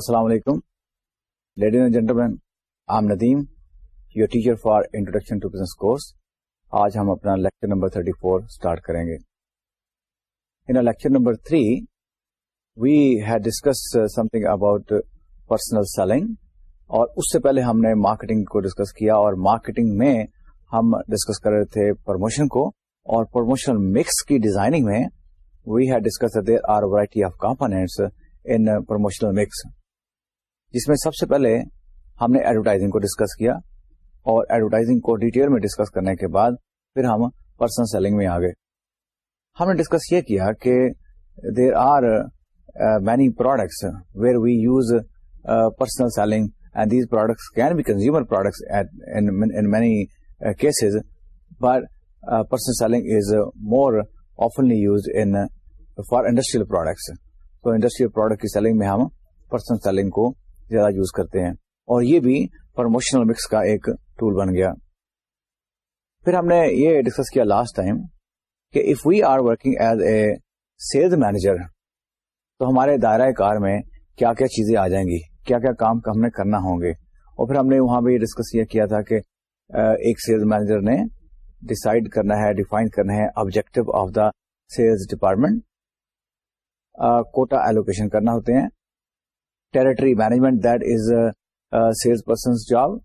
السلام علیکم ladies and gentlemen I'm Nadeem your teacher for introduction to business course آج ہم اپنا لیکچر نمبر 34 فور اسٹارٹ کریں گے in lecture number 3 we had discuss something about personal selling اور اس سے پہلے ہم نے مارکیٹنگ کو ڈسکس کیا اور مارکیٹنگ میں ہم ڈسکس کر رہے تھے پروموشن کو اور پروموشن مکس کی ڈیزائننگ میں we had discuss there are variety of components in promotional mix جس میں سب سے پہلے ہم نے ایڈورٹائزنگ کو ڈسکس کیا اور ایڈورٹائزنگ کو ڈیٹیل میں ڈسکس کرنے کے بعد پھر ہم پرسنل سیلنگ میں آ گئے ہم نے ڈسکس یہ کیا کہ there are many products where we use personal selling and these products can be consumer products many cases but personal selling is more آفنلی used in for industrial products تو industrial product کی selling میں ہم personal selling کو زیادہ use کرتے ہیں اور یہ بھی پروموشنل مکس کا ایک ٹول بن گیا پھر ہم نے یہ ڈسکس کیا لاسٹ ٹائم کہ if we are working as a sales manager تو ہمارے دائرہ کار میں کیا کیا چیزیں آ جائیں گی کیا کیا کام ہم نے کرنا ہوں گے اور پھر ہم نے وہاں بھی ڈسکس یہ کیا تھا کہ ایک سیلز مینیجر نے ڈسائڈ کرنا ہے ڈیفائن کرنا ہے objective of the sales department quota allocation کرنا ہوتے ہیں territory management, that is a salesperson's job.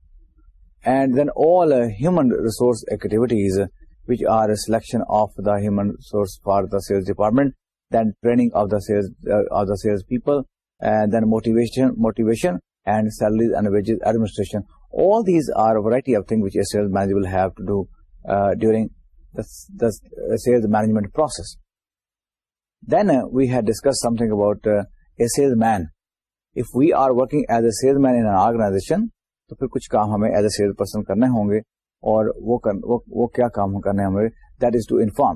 And then all uh, human resource activities, uh, which are a selection of the human resource for the sales department, then training of the sales uh, people, and then motivation and salaries and wages administration. All these are a variety of things which a sales manager will have to do during the sales management process. Then we had discussed something about a salesman. If we are working as a salesman in organization تو پھر کچھ کام ہمیں as a salesperson کرنے ہوں گے اور وہ, کر, وہ, وہ کیا کام کرنے ہوں گے دیٹ از ٹو انفارم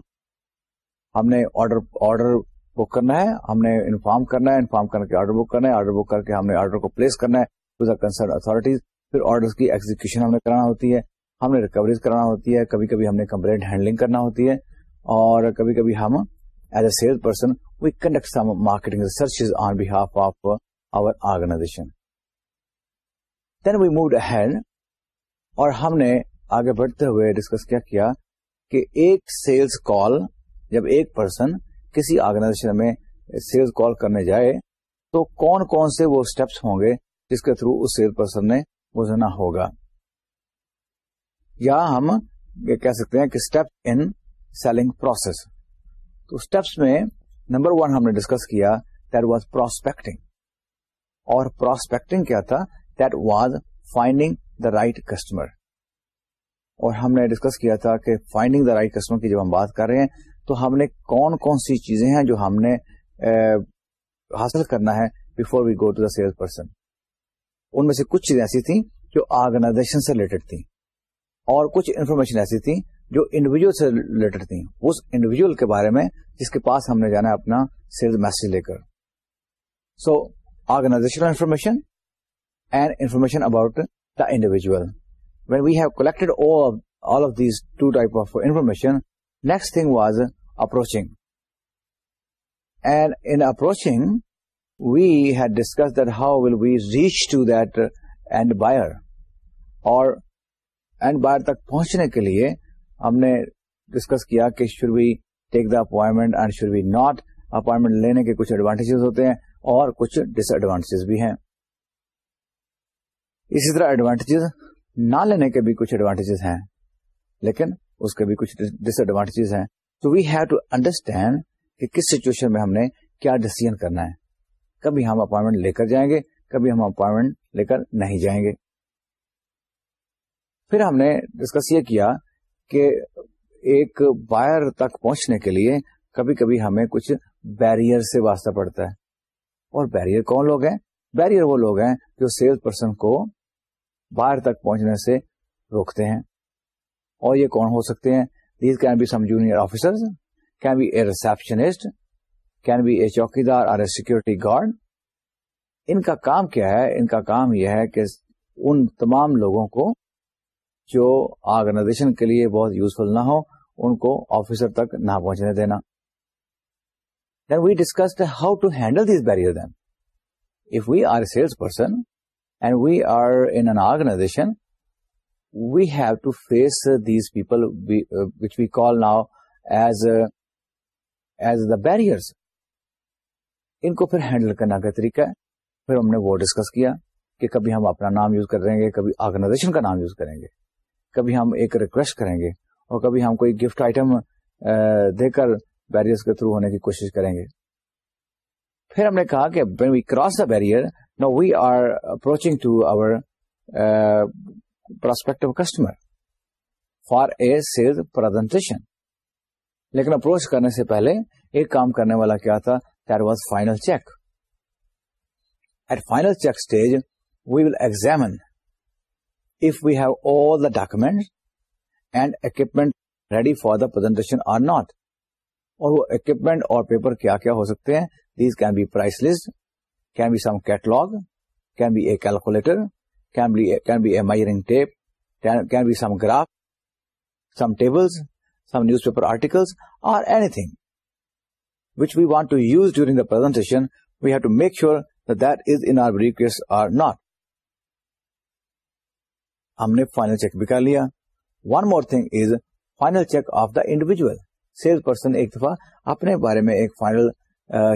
ہم نے آرڈر آرڈر بک کرنا ہے ہم نے انفارم کرنا ہے انفارم کر کے آرڈر بک کرنا ہے آرڈر بک کر کے ہم نے آرڈر کو پلیس کرنا ہے ٹو دا کنسرن اتارٹیز پھر آرڈر کی ایگزیکشن ہم نے کرانا ہوتی ہے ہم نے ریکوریز کرانا ہوتی ہے کبھی کبھی ہم نے کمپلینٹ ہینڈلنگ کرنا ہوتی ہے اور کبھی کبھی ہم as a salesperson we conduct some marketing research on behalf of Then we move ahead اور ہم نے آگے بڑھتے ہوئے ڈسکس کیا کیا کہ ایک سیلس کال جب ایک پرسن کسی آرگنائزیشن میں سیلس کال کرنے جائے تو کون کون سے وہ اسٹیپس ہوں گے جس کے تھرو اس سیل پرسن نے گزرنا ہوگا یا ہم یہ کہہ سکتے ہیں کہ اسٹیپ ان سیلنگ پروسیس تو اسٹیپس میں نمبر ون ہم نے ڈسکس کیا دیٹ واز پروسپیکٹنگ اور پروسپیکٹنگ کیا تھا that was finding the right customer اور ہم نے ڈسکس کیا تھا کہ فائنڈنگ دا رائٹ کسٹمر کی جب ہم بات کر رہے ہیں تو ہم نے کون کون سی چیزیں ہیں جو ہم نے حاصل کرنا ہے before we go to the salesperson ان میں سے کچھ چیزیں ایسی تھیں جو آرگنائزیشن سے ریلیٹڈ تھیں اور کچھ انفارمیشن ایسی تھیں جو انڈیویجل سے ریلیٹڈ تھیں اس انڈیویجل کے بارے میں جس کے پاس ہم نے جانا ہے اپنا سیل میسج لے کر so organization information and information about the individual when we have collect all of these two type of information next thing was approaching in approaching we had discuss that how will we reach to that end buyer اور پہنچنے کے لیے ہم نے discuss کیا کہ should we take the appointment and should we not appoint لینے کے کچھ ایڈوانٹیجز ہوتے ہیں اور کچھ ڈس ایڈوانٹیجز بھی ہیں اسی طرح ایڈوانٹیجز نہ لینے کے بھی کچھ ایڈوانٹیجز ہیں لیکن اس کے بھی کچھ ڈس ایڈوانٹیجز ہیں تو وی ہیو ٹو انڈرسٹینڈ کہ کس سچویشن میں ہم نے کیا ڈسیزن کرنا ہے کبھی ہم اپوائنٹمنٹ لے کر جائیں گے کبھی ہم اپوائنٹمنٹ لے کر نہیں جائیں گے پھر ہم نے ڈسکس یہ کیا کہ ایک بائر تک پہنچنے کے لیے کبھی کبھی ہمیں کچھ بیریئر سے واسطہ پڑتا ہے اور بیریئر کون لوگ ہیں بیریئر وہ لوگ ہیں جو سیلس پرسن کو باہر تک پہنچنے سے روکتے ہیں اور یہ کون ہو سکتے ہیں these can be a receptionist can be a چوکیدار اور اے سیکورٹی گارڈ ان کا کام کیا ہے ان کا کام یہ ہے کہ ان تمام لوگوں کو جو آرگنائزیشن کے لیے بہت یوزفل نہ ہو ان کو آفیسر تک نہ پہنچنے دینا then we discuss how to which we have to face uh, people the barriers. ان کو پھر ہینڈل کرنا کا طریقہ ہے پھر ہم نے وہ ڈسکس کیا کہ کبھی ہم اپنا نام یوز کریں گے کبھی آرگنائزیشن کا نام یوز کریں گے کبھی ہم ایک ریکویسٹ کریں گے اور کبھی ہم کوئی گفٹ آئٹم دے کر بیر کے تھرو ہونے کی کوشش کریں گے پھر ہم نے کہا کہ we cross the barrier now we are approaching to our customer for a presentation لیکن اپروچ کرنے سے پہلے ایک کام کرنے والا کیا تھا there was final check at final check stage we will examine if we have all the document and equipment ready for the presentation or not اور وہ اکوپمنٹ اور پیپر کیا کیا ہو سکتے ہیں these can be price list can be some catalogue can be a calculator can be a measuring tape can be some graph some table some newspaper articles or anything which we want to use during the presentation we have to make sure that is in or not ہم نے final check بھی کر لیا one more thing is final check of the individual sales person ایک دفعہ اپنے بارے میں ایک فائنل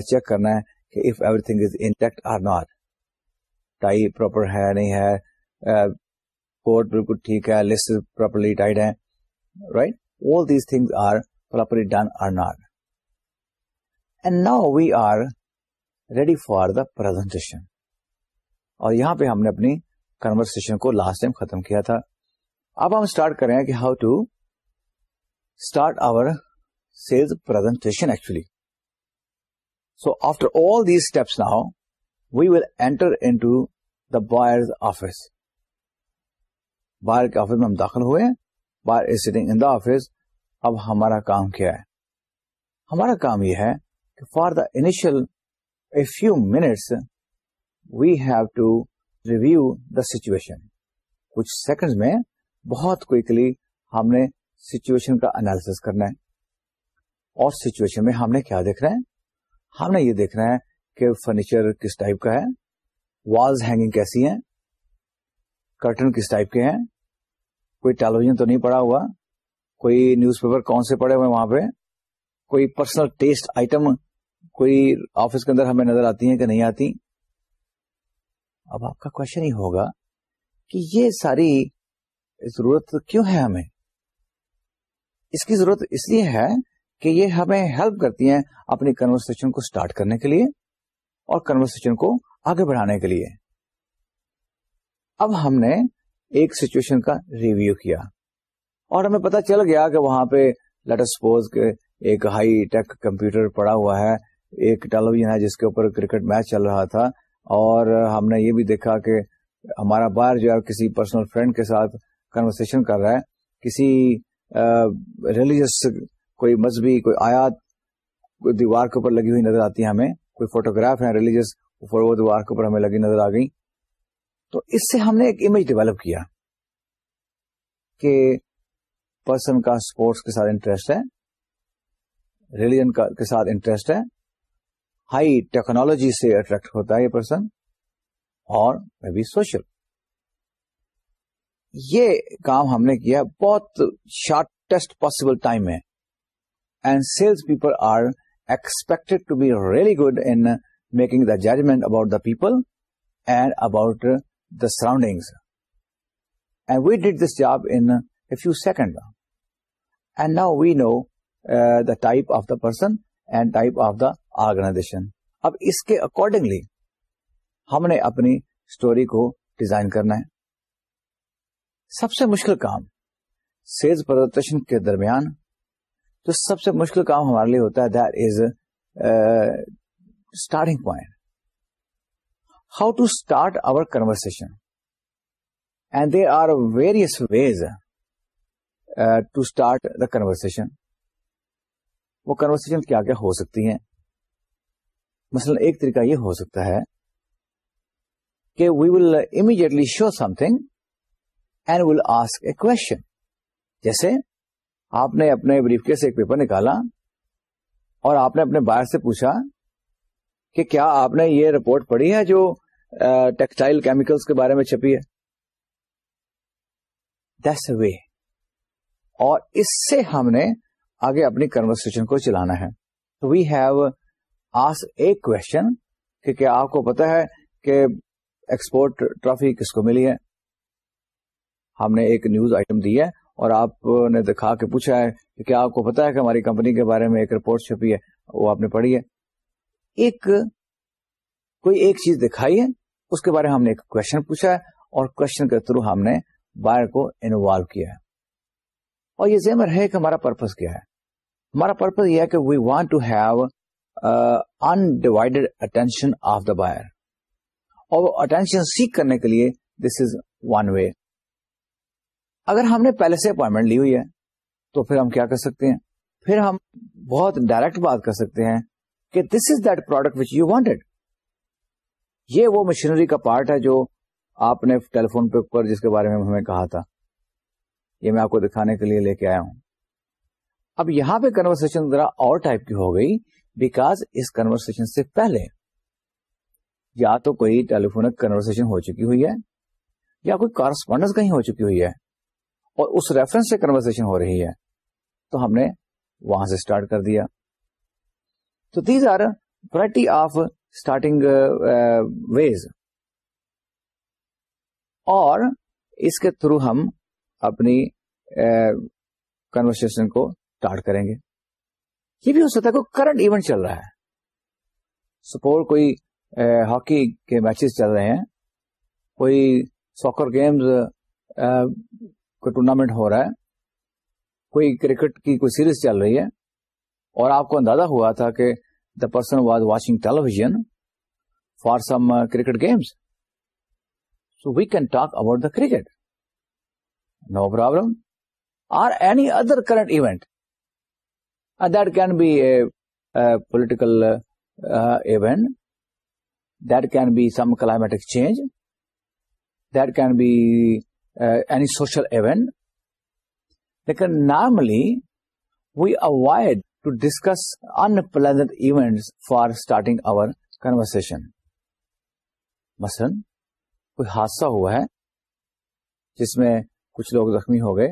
چیک کرنا ہے کہ if everything is intact or not tie proper ہے نہیں ہے کوٹ بالکل ٹھیک ہے لسٹ پراپرلی ٹائڈ ہے right all these thing are properly done or not and now we are ready for the presentation اور یہاں پہ ہم نے اپنی کنورسن کو لاسٹ ٹائم ختم کیا تھا اب ہم اسٹارٹ کریں کہ how to start our so after all these now we will enter into the buyer office buyer کے آفس میں ہم داخل ہوئے buyer is sitting in the office اب ہمارا کام کیا ہے ہمارا کام یہ ہے کہ for the initial a few minutes we have to review the situation کچھ سیکنڈ میں بہت کو ہم نے سچویشن کا اینالیس کرنا ہے اور سچویشن میں ہم نے کیا دیکھ رہے ہیں ہم نے یہ دیکھ رہے ہیں کہ فرنیچر کس ٹائپ کا ہے والز ہینگنگ کیسی ہیں کرٹن کس ٹائپ کے ہیں کوئی ٹیلیویژن تو نہیں پڑا ہوا کوئی نیوز پیپر کون سے پڑے ہوئے وہاں پہ کوئی پرسنل ٹیسٹ آئٹم کوئی آفس کے اندر ہمیں نظر آتی ہیں کہ نہیں آتی اب آپ کا کوشچن ہی ہوگا کہ یہ ساری ضرورت کیوں ہے ہمیں اس کی ضرورت اس لیے ہے کہ یہ ہمیں ہیلپ کرتی ہیں اپنی کنورسن کو اسٹارٹ کرنے کے لیے اور کنورسن کو آگے بڑھانے کے لیے اب ہم نے ایک سچویشن کا ریویو کیا اور ہمیں پتا چل گیا کہ وہاں پہ لیٹر ایک ہائی ٹیک کمپیوٹر پڑا ہوا ہے ایک ٹیلیویژن ہے جس کے اوپر کرکٹ میچ چل رہا تھا اور ہم نے یہ بھی دیکھا کہ ہمارا باہر جو ہے کسی پرسنل فرینڈ کے ساتھ کنورسن کر رہا ہے کسی ریلیجس کوئی مذہبی کوئی آیات کوئی دیوار کے اوپر لگی ہوئی نظر آتی ہے ہمیں کوئی فوٹوگراف یا ریلیجیس دیوار کے اوپر ہمیں لگی نظر آ گئی تو اس سے ہم نے ایک امیج ڈیولپ کیا کہ پرسن کا اسپورٹس کے ساتھ انٹرسٹ ہے ریلیجن کے ساتھ انٹرسٹ ہے ہائی ٹیکنالوجی سے اٹریکٹ ہوتا ہے یہ پرسن اور سوشل یہ کام ہم نے کیا بہت شارٹیسٹ پاسبل ٹائم میں and sales people are to be really good in making the judgment about the people and about the and we did this job in few second and now we know the type of the person and type of the organization اب اس کے accordingly ہم نے اپنی story کو design کرنا ہے سب سے مشکل کام سیلز پرزنٹیشن کے درمیان تو سب سے مشکل کام ہمارے لیے ہوتا ہے that is starting point how to start our conversation and there are various ways to start the conversation وہ کنورسن کیا کیا ہو سکتی ہیں مثلاً ایک طریقہ یہ ہو سکتا ہے کہ we will immediately show something and will ask a question جیسے آپ نے اپنے بریف کے سے ایک پیپر نکالا اور آپ نے اپنے باہر سے پوچھا کہ کیا آپ نے یہ رپورٹ پڑھی ہے جو ٹیکسٹائل کیمیکلس کے بارے میں چھپی ہے دس وے اور اس سے ہم نے آگے اپنی کنورسن کو چلانا ہے we have ask a question کہ کیا آپ کو پتا ہے کہ ایکسپورٹ ٹرافی کس کو ملی ہے ہم نے ایک نیوز آئٹم دی ہے اور آپ نے دکھا کے پوچھا ہے کہ کیا آپ کو پتا ہے کہ ہماری کمپنی کے بارے میں ایک رپورٹ چھپی ہے وہ آپ نے پڑھی ہے ایک کوئی ایک چیز دکھائی ہے اس کے بارے میں ہم نے ایک کوشچن پوچھا ہے اور کوشچن کے تھرو ہم نے بائر کو انوالو کیا ہے اور یہ ذہن ہے کہ ہمارا پرپز کیا ہے ہمارا پرپز یہ ہے کہ we want to have undivided attention of the buyer اور وہ اٹینشن سیکھ کرنے کے لیے دس از ون وے اگر ہم نے پہلے سے اپوائنٹمنٹ لی ہوئی ہے تو پھر ہم کیا کر سکتے ہیں پھر ہم بہت ڈائریکٹ بات کر سکتے ہیں کہ this is that product which you wanted یہ وہ مشینری کا پارٹ ہے جو آپ نے ٹیلی فون پہ پر جس کے بارے میں ہمیں کہا تھا یہ میں آپ کو دکھانے کے لیے لے کے آیا ہوں اب یہاں پہ کنورسن ذرا اور ٹائپ کی ہو گئی بیکاز اس کنورسن سے پہلے یا تو کوئی ٹیلیفونک کنورسن ہو چکی ہوئی ہے یا کوئی کارسپونڈنس کہیں ہو چکی ہوئی ہے اور اس ریفرنس سے کنورسن ہو رہی ہے تو ہم نے وہاں سے اسٹارٹ کر دیا تو these are variety of starting ways اور اس کے تھرو ہم اپنی کنورسن uh, کو اسٹارٹ کریں گے یہ بھی ہو سکتا ہے کوئی کرنٹ ایونٹ چل رہا ہے سپور کوئی ہاکی uh, کے میچز چل رہے ہیں کوئی ساکر گیمز کوئی ٹورنامنٹ ہو رہا ہے کوئی کرکٹ کی کوئی سیریز چل رہی ہے اور آپ کو اندازہ ہوا تھا کہ the person was watching television for some cricket games so we can talk about the cricket no problem or any other current event that can be a political event that can be some climatic change that can be any social event لیکن normally we avoid to discuss impolite event for starting our conversation مثلاً کوئی حادثہ ہوا ہے جس میں کچھ لوگ زخمی ہو گئے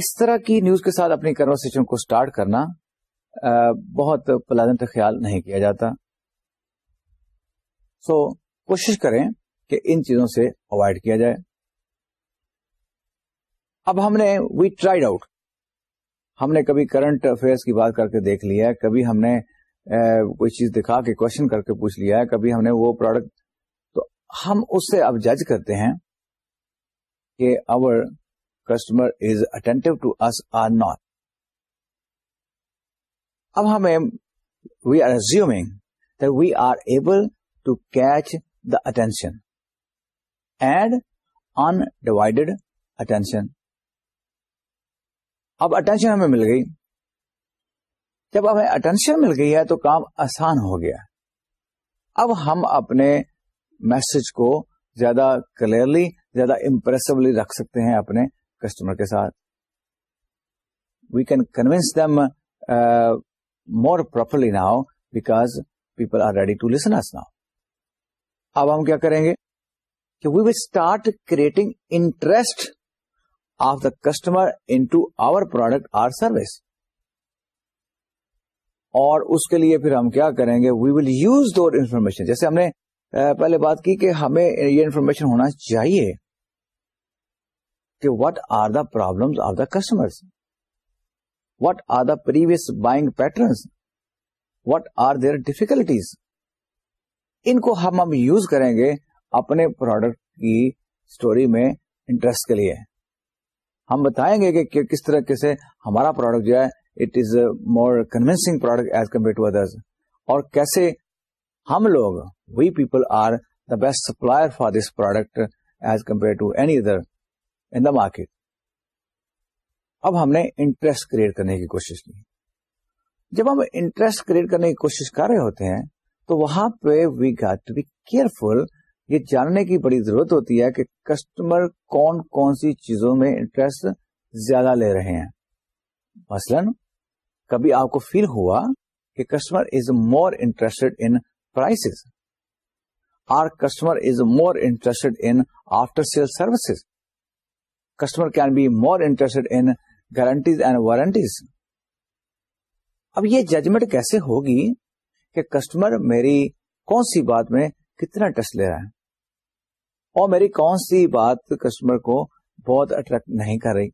اس طرح کی نیوز کے ساتھ اپنی کنورسن کو اسٹارٹ کرنا uh, بہت پلازنٹ خیال نہیں کیا جاتا سو so, کوشش کریں کہ ان چیزوں سے اوائڈ کیا جائے اب ہم نے وی ٹرائڈ آؤٹ ہم نے کبھی کرنٹ افیئرس کی بات کر کے دیکھ لیا ہے کبھی ہم نے کوئی چیز دکھا کے کوشچن کر کے پوچھ لیا ہے کبھی ہم نے وہ پروڈکٹ تو ہم اس سے اب جج کرتے ہیں کہ our customer is attentive to us or not اب ہمیں we are assuming we are able to catch the attention and undivided attention اب اٹینشن ہمیں مل گئی جب ہمیں اٹینشن مل گئی ہے تو کام آسان ہو گیا اب ہم اپنے میسج کو زیادہ کلیئرلی زیادہ امپریسولی رکھ سکتے ہیں اپنے کسٹمر کے ساتھ we can convince them more properly now because people are ready to listen listens now اب ہم کیا کریں گے کہ we will start creating interest of the customer into our product or service اور اس کے لیے پھر ہم کیا کریں گے we will use their information جیسے ہم نے پہلے بات کی کہ ہمیں یہ انفارمیشن ہونا چاہیے کہ what are the problem of the customer what are the previous buying patterns what are their difficulties ان کو ہم ہم یوز کریں گے اپنے پروڈکٹ کی اسٹوری میں انٹرسٹ کے لیے ہم بتائیں گے کہ کس طرح سے ہمارا پروڈکٹ جو ہے it is more convincing product as compare to other اور کیسے ہم لوگ we people are the best supplier for this product as compare to any other in the market اب ہم نے انٹرسٹ کریٹ کرنے کی کوشش کی جب ہم انٹرسٹ کریٹ کرنے کی کوشش کر رہے ہوتے ہیں تو وہاں پہ we get to be careful یہ جاننے کی بڑی ضرورت ہوتی ہے کہ کسٹمر کون کون سی چیزوں میں انٹرسٹ زیادہ لے رہے ہیں مثلا کبھی آپ کو فیل ہوا کہ customer is more interest in prices or customer is more interested in after sale services customer can be more interest in guarantees and warranties اب یہ ججمنٹ کیسے ہوگی کہ کسٹمر میری کون سی بات میں کتنا انٹرسٹ لے رہا ہے اور میری کون سی بات کسٹمر کو بہت اٹریکٹ نہیں کر رہی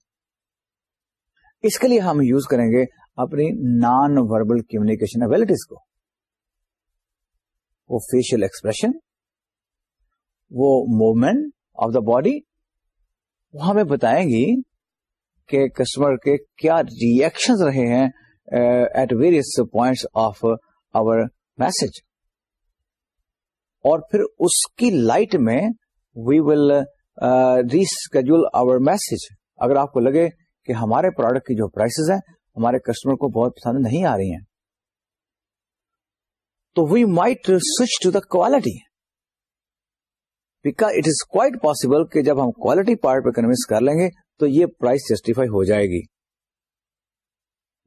اس کے لیے ہم یوز کریں گے اپنی نان وربل کمیونیکیشن ابلٹیز کو وہ فیشیل ایکسپریشن وہ موومینٹ آف دا باڈی وہ ہمیں بتائیں گی کہ کسٹمر کے کیا ریئیکشن رہے ہیں at various points of our message اور پھر اس کی لائٹ میں we will rescued our message اگر آپ کو لگے کہ ہمارے پروڈکٹ کی جو پرائسز ہیں ہمارے کسٹمر کو بہت پسند نہیں آ رہی ہیں تو we might switch to the quality because it is quite possible کہ جب ہم کوالٹی پارٹ پہ کنوینس کر لیں گے تو یہ پرائز جسٹیفائی ہو جائے گی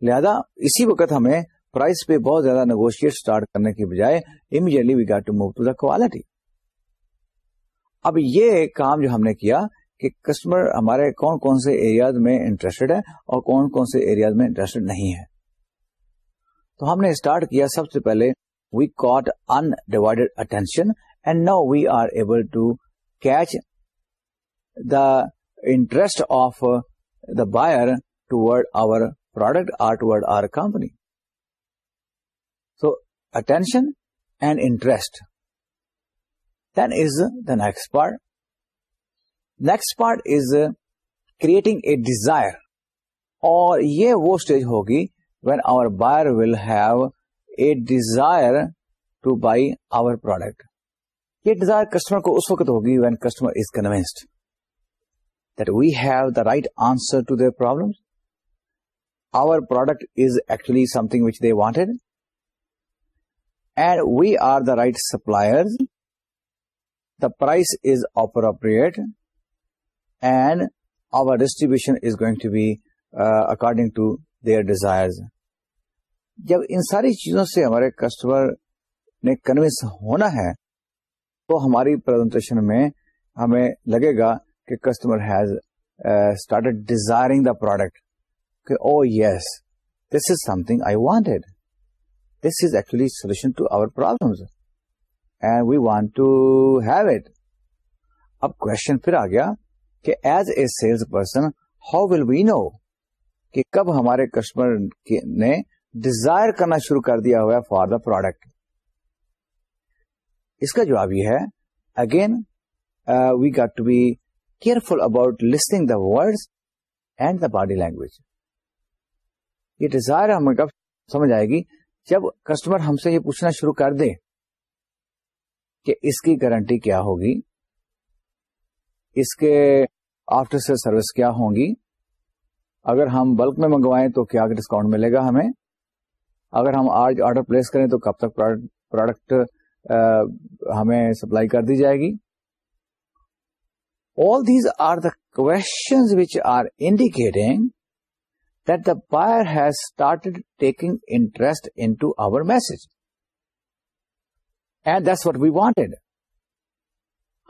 لہذا اسی وقت ہمیں پرائز پہ بہت زیادہ نیگوشیٹ اسٹارٹ کرنے کی بجائے immediately we get to move to the quality اب یہ کام جو ہم نے کیا کہ کسٹمر ہمارے کون کون سے ایریاز میں انٹرسٹڈ ہے اور کون کون سے ایریاز میں انٹرسٹڈ نہیں ہے تو ہم نے اسٹارٹ کیا سب سے پہلے we caught undivided attention and now we are able to catch the interest of the buyer toward our product or ٹوڈ are company تو attention and interest then is the next part next part is creating a desire اور یہ وہ stage ہوگی where our buyer will have a desire to buy our product یہ desire customer کو اس وقت ہوگی when customer is convinced they have the right answer to their problem our product is actually something which don't and we are the right supplier price is appropriate and our distribution is going to be according to their desire جب ان ساری چیزوں سے ہمارے customer نے conveyance ہونا ہے تو ہماری پرزنٹیشن میں ہمیں لگے گا کہ customer has start desiring the product کہ او yes this is something I want this is actually solution to our problems and we want to have it اب کوشچن پھر آ گیا کہ as a sales person how will we know کہ کب ہمارے customer نے ڈیزائر کرنا شروع کر دیا ہوا فار دا پروڈکٹ اس کا جواب یہ ہے again we got to be careful about listening the word and the body language یہ ڈیزائر ہمیں کب سمجھ آئے گی جب کسٹمر ہم سے یہ پوچھنا شروع کر دے کہ اس کی گارنٹی کیا ہوگی اس کے آفٹر سیل سروس کیا ہوں گی اگر ہم بلک میں منگوائیں تو کیا ڈسکاؤنٹ ملے گا ہمیں اگر ہم آج آرڈر پلیس کریں تو کب تک پروڈکٹ ہمیں سپلائی کر دی جائے گی all these are the cues which are indicating that the buyer has start taking interest into our message and what we wanted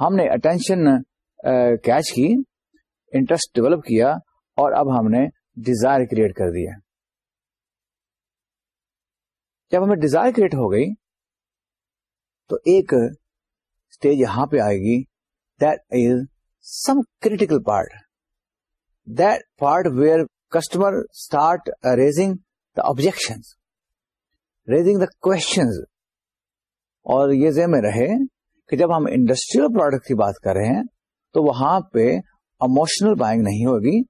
ہم نے اٹینشن کیچ uh, کی انٹرسٹ ڈیولپ کیا اور اب ہم نے ڈیزائر کریٹ کر دیا جب ہمیں ڈیزائر کریٹ ہو گئی تو ایک اسٹیج یہاں پہ آئے گی is some critical that part where customer start raising the objection raising the questions اور یہ ذہن میں رہے کہ جب ہم انڈسٹریل پروڈکٹ کی بات کر رہے ہیں تو وہاں پہ اموشنل بائنگ نہیں ہوگی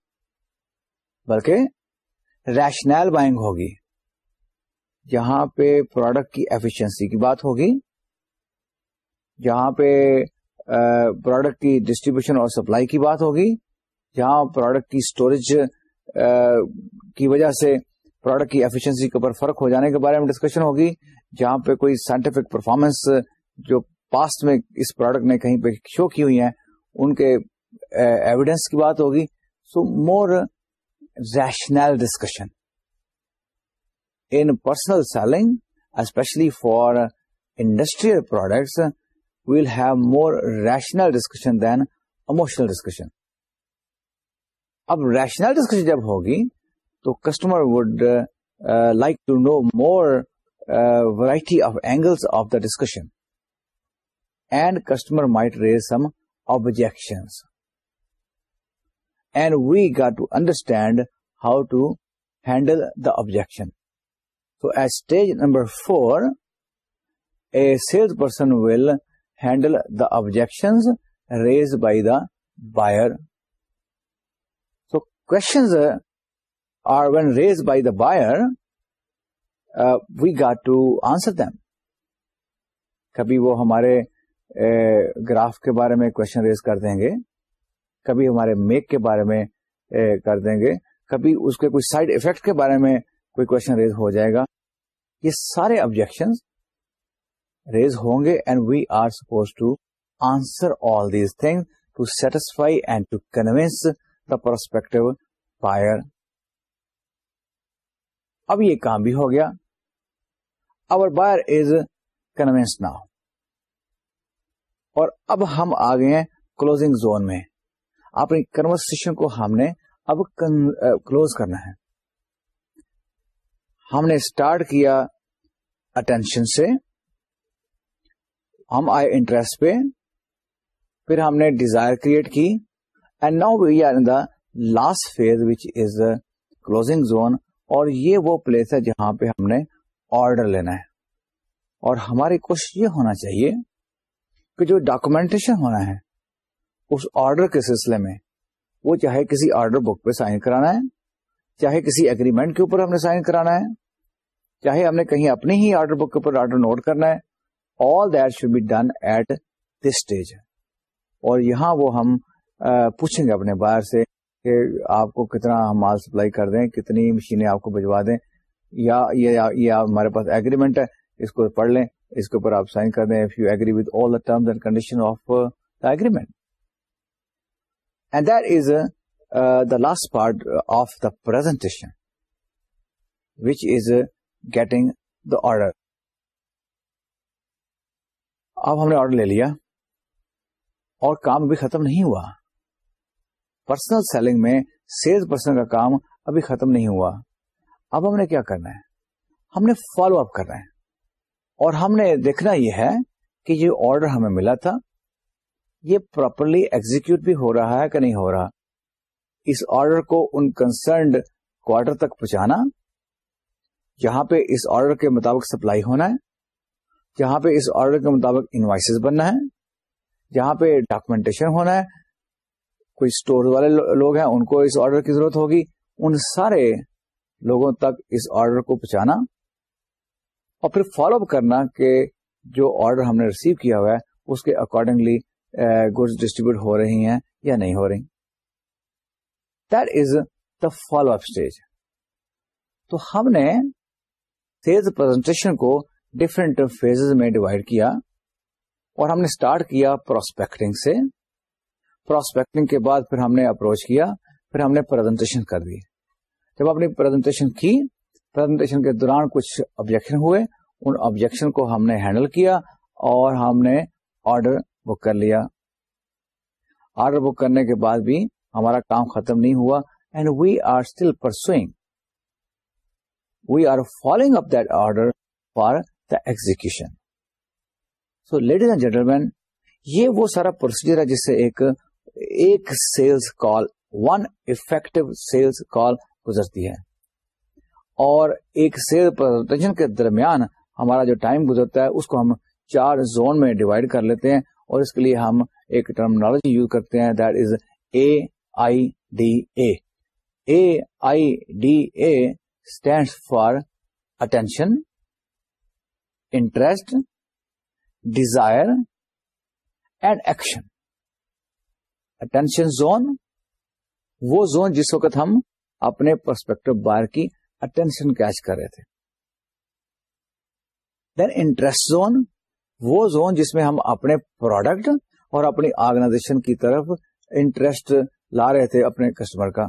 بلکہ ریشنل بائنگ ہوگی جہاں پہ پروڈکٹ کی ایفیشنسی کی بات ہوگی جہاں پہ پروڈکٹ کی ڈسٹریبیوشن اور سپلائی کی بات ہوگی جہاں پروڈکٹ کی اسٹوریج کی وجہ سے پروڈکٹ کی ایفیشنسی کے اوپر فرق ہو جانے کے بارے میں ڈسکشن ہوگی جہاں پہ کوئی سائنٹیفک پرفارمنس جو پاسٹ میں اس پروڈکٹ نے کہیں پہ شو کی ہوئی ہیں ان کے ایویڈینس کی بات ہوگی so more rational discussion in personal selling especially for industrial products we'll have more rational discussion than emotional discussion اب ریشنل ڈسکشن جب ہوگی تو customer would like to know more variety of angles of the discussion, and customer might raise some objections, and we got to understand how to handle the objection. So at stage number 4, a salesperson will handle the objections raised by the buyer. So questions are when raised by the buyer, we got to answer them کبھی وہ ہمارے graph کے بارے میں question raise کر دیں گے کبھی ہمارے میک کے بارے میں کر دیں گے کبھی اس کے کوئی سائڈ افیکٹ کے بارے میں کوئی کوشچن ریز ہو جائے گا یہ سارے آبجیکشن ریز ہوں گے and we are suppose to answer all these thing to satisfy and to convince the perspective buyer اب یہ کام بھی ہو گیا بائر از کنوینس ناؤ اور اب ہم آ گئے ہیں کلوزنگ زون میں اپنی کنورسن کو ہم نے اب کلوز کرنا ہے ہم نے اسٹارٹ کیا اٹینشن سے ہم آئے انٹرسٹ پہ پھر ہم نے ڈیزائر کریٹ کی and now we are the last phase which is closing zone اور یہ وہ پلیس ہے جہاں پہ ہم نے آرڈر لینا ہے اور ہماری کوشش یہ ہونا چاہیے کہ جو ڈاکومینٹیشن ہونا ہے اس آرڈر کے سلسلے میں وہ چاہے کسی آرڈر بک پہ سائن کرانا ہے چاہے کسی اگریمنٹ کے اوپر ہم نے سائن کرانا ہے چاہے ہم نے کہیں اپنی ہی آرڈر بک کے اوپر آرڈر نوٹ کرنا ہے all that should be done at this stage اور یہاں وہ ہم پوچھیں گے اپنے باہر سے کہ آپ کو کتنا مال سپلائی کر دیں کتنی مشینیں آپ کو بھجوا دیں یا ہمارے پاس اگریمنٹ ہے اس کو پڑھ لیں اس کے اوپر آپ سائن کر دیں if you agree with all the terms and condition of the agreement and that is the last part of the presentation which is getting the order اب ہم نے آرڈر لے لیا اور کام ابھی ختم نہیں ہوا پرسنل سیلنگ میں سیلز پرسن کا کام ابھی ختم نہیں ہوا اب ہم نے کیا کرنا ہے ہم نے فالو اپ کرنا ہے اور ہم نے دیکھنا یہ ہے کہ یہ آرڈر ہمیں ملا تھا یہ پراپرلی ایگزیکیوٹ بھی ہو رہا ہے کہ نہیں ہو رہا اس آرڈر کو ان کنسرنڈ کوارٹر تک پہنچانا جہاں پہ اس آرڈر کے مطابق سپلائی ہونا ہے جہاں پہ اس آرڈر کے مطابق انوائسز بننا ہے جہاں پہ ڈاکومینٹیشن ہونا ہے کوئی اسٹور والے لوگ ہیں ان کو اس آرڈر کی ضرورت ہوگی ان سارے لوگوں تک اس آرڈر کو پہنچانا اور پھر فالو اپ کرنا کہ جو آرڈر ہم نے ریسیو کیا ہوا ہے اس کے اکارڈنگلی گڈس ڈسٹریبیوٹ ہو رہی ہیں یا نہیں ہو رہی that is the follow up stage تو ہم نے سیلز پرزنٹیشن کو ڈفرینٹ فیزز میں ڈیوائڈ کیا اور ہم نے اسٹارٹ کیا پراسپیکٹنگ سے پراسپیکٹنگ کے بعد پھر ہم نے اپروچ کیا پھر ہم نے پرزنٹیشن کر دی جب آپ نے پرزنٹیشن کی پرزنٹیشن کے دوران کچھ آبجیکشن ہوئے ان آبجیکشن کو ہم نے ہینڈل کیا اور ہم نے آرڈر بک کر لیا آرڈر بک کرنے کے بعد بھی ہمارا کام ختم نہیں ہوا and we are still pursuing we are following up that order for the execution so ladies and gentlemen یہ وہ سارا پروسیجر ہے جس سے ایک ایک sales call one effective sales call گزرتی ہے اور ایک سیل پرزنٹیشن کے درمیان ہمارا جو ٹائم گزرتا ہے اس کو ہم چار زون میں ڈیوائڈ کر لیتے ہیں اور اس کے لیے ہم ایک ٹرمنالوجی یوز کرتے ہیں that is A I D A I D A stand for attention interest desire and action attention zone وہ زون جس وقت ہم اپنے پرسپیکٹو بار کی اٹینشن کیچ کر رہے تھے دین انٹرسٹ زون وہ زون جس میں ہم اپنے پروڈکٹ اور اپنی آرگنائزیشن کی طرف انٹرسٹ لا رہے تھے اپنے کسٹمر کا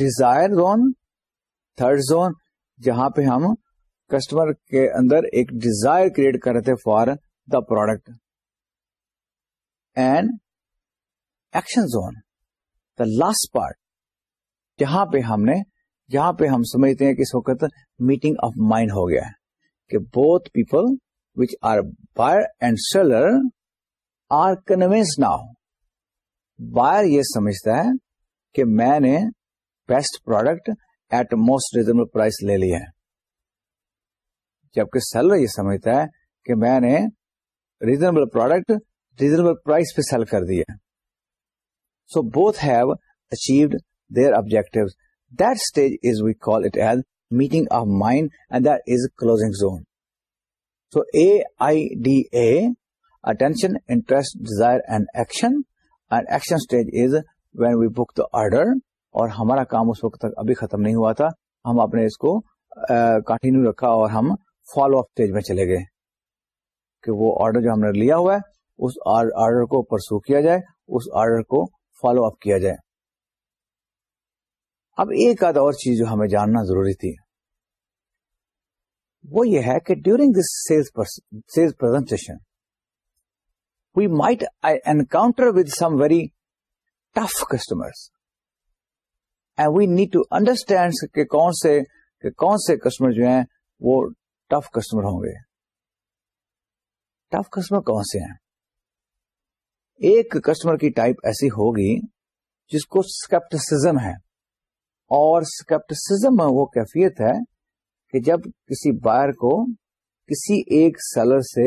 ڈیزائر زون تھرڈ زون جہاں پہ ہم کسٹمر کے اندر ایک ڈیزائر کریٹ کر رہے تھے for the product and action zone the last part جہاں پہ ہم نے یہاں پہ ہم سمجھتے ہیں کہ اس وقت میٹنگ آف مائنڈ ہو گیا ہے کہ both people which are buyer and seller are convince now buyer یہ سمجھتا ہے کہ میں نے best product at most reasonable price لے لی ہے جبکہ سیلر یہ سمجھتا ہے کہ میں نے ریزنیبل پروڈکٹ ریزنیبل پرائز پہ سیل کر دی ہے so both objective that stage meeting order اور ہمارا کام اس وقت تک ابھی ختم نہیں ہوا تھا ہم اپنے اس کو کنٹینیو رکھا اور ہم فالو اپ اسٹیج میں چلے گئے کہ وہ آرڈر جو ہم نے لیا ہوا ہے اس آرڈر کو پرسو کیا جائے اس آرڈر کو فالو اپ کیا جائے اب ایک آدھ اور چیز جو ہمیں جاننا ضروری تھی وہ یہ ہے کہ during this presentation we might I encounter with some very tough and we need to understand کہ کون سے کہ کون سے کسٹمر جو ہیں وہ ٹف کسٹمر ہوں گے ٹف کسٹمر کون سے ہیں ایک کسٹمر کی ٹائپ ایسی ہوگی جس کو اسکیپٹسم ہے اور اسکیپٹسم وہ کیفیت ہے کہ جب کسی بائر کو کسی ایک سیلر سے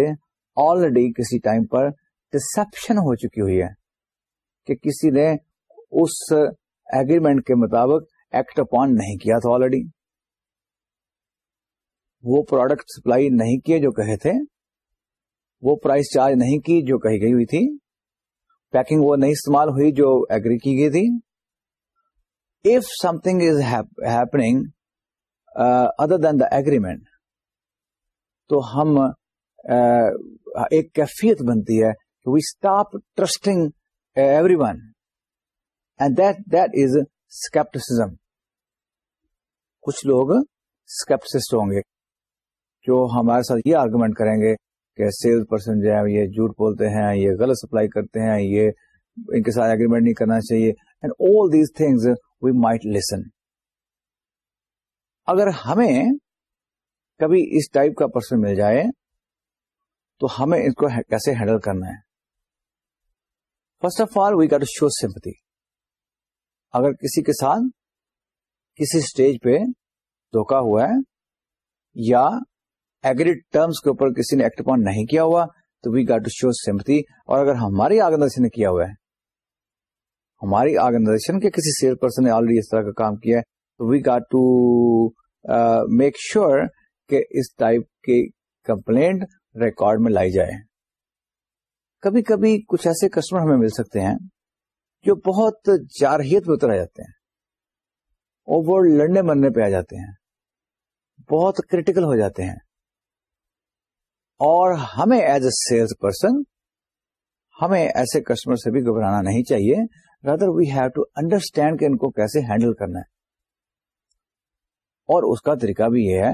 آلریڈی کسی ٹائم پر ڈسپشن ہو چکی ہوئی ہے کہ کسی نے اس ایگریمنٹ کے مطابق ایکٹ اپان نہیں کیا تھا آلریڈی وہ پروڈکٹ سپلائی نہیں کیے جو کہے تھے وہ پرائز چارج نہیں کی جو کہی گئی ہوئی تھی پیکنگ وہ نہیں استعمال ہوئی جو ایگری کی گئی تھی if something is happening other than the agreement تو ہم uh, ایک کیفیت بنتی ہے کہ we stop trusting everyone and that that is scepticism کچھ لوگ اسکیپسٹ ہوں گے جو ہمارے ساتھ یہ آرگومنٹ کریں گے کہ سیلز پرسن جو ہے یہ جھوٹ بولتے ہیں یہ غلط سپلائی کرتے ہیں یہ ان کے ساتھ ایگریمنٹ نہیں کرنا چاہیے and all these things we might listen اگر ہمیں کبھی اس ٹائپ کا پرسن مل جائے تو ہمیں اس کو کیسے ہینڈل کرنا ہے first of all we get show sympathy اگر کسی کے ساتھ کسی اسٹیج پہ دھوکا ہوا ہے یا ایگریڈ ٹرمس کے اوپر کسی نے ایکٹ پون نہیں کیا ہوا تو we got to show sympathy اور اگر ہماری آرگنائزیشن نے کیا ہوا ہے ہماری آرگنائزیشن کے کسی سیل پرسن نے آلریڈی اس طرح کا کام کیا ہے تو we got to make sure کہ اس ٹائپ کی کمپلینٹ ریکارڈ میں لائی جائے کبھی کبھی کچھ ایسے کسٹمر ہمیں مل سکتے ہیں جو بہت جارحیت میں اتر آ جاتے ہیں اور وہ لڑنے مرنے پہ آ جاتے ہیں بہت کریٹیکل ہو جاتے ہیں اور ہمیں ایز اے سیلس پرسن ہمیں ایسے کسٹمر سے بھی گھبرانا نہیں چاہیے rather we have to understand کہ ان کو کیسے ہینڈل کرنا ہے اور اس کا طریقہ بھی یہ ہے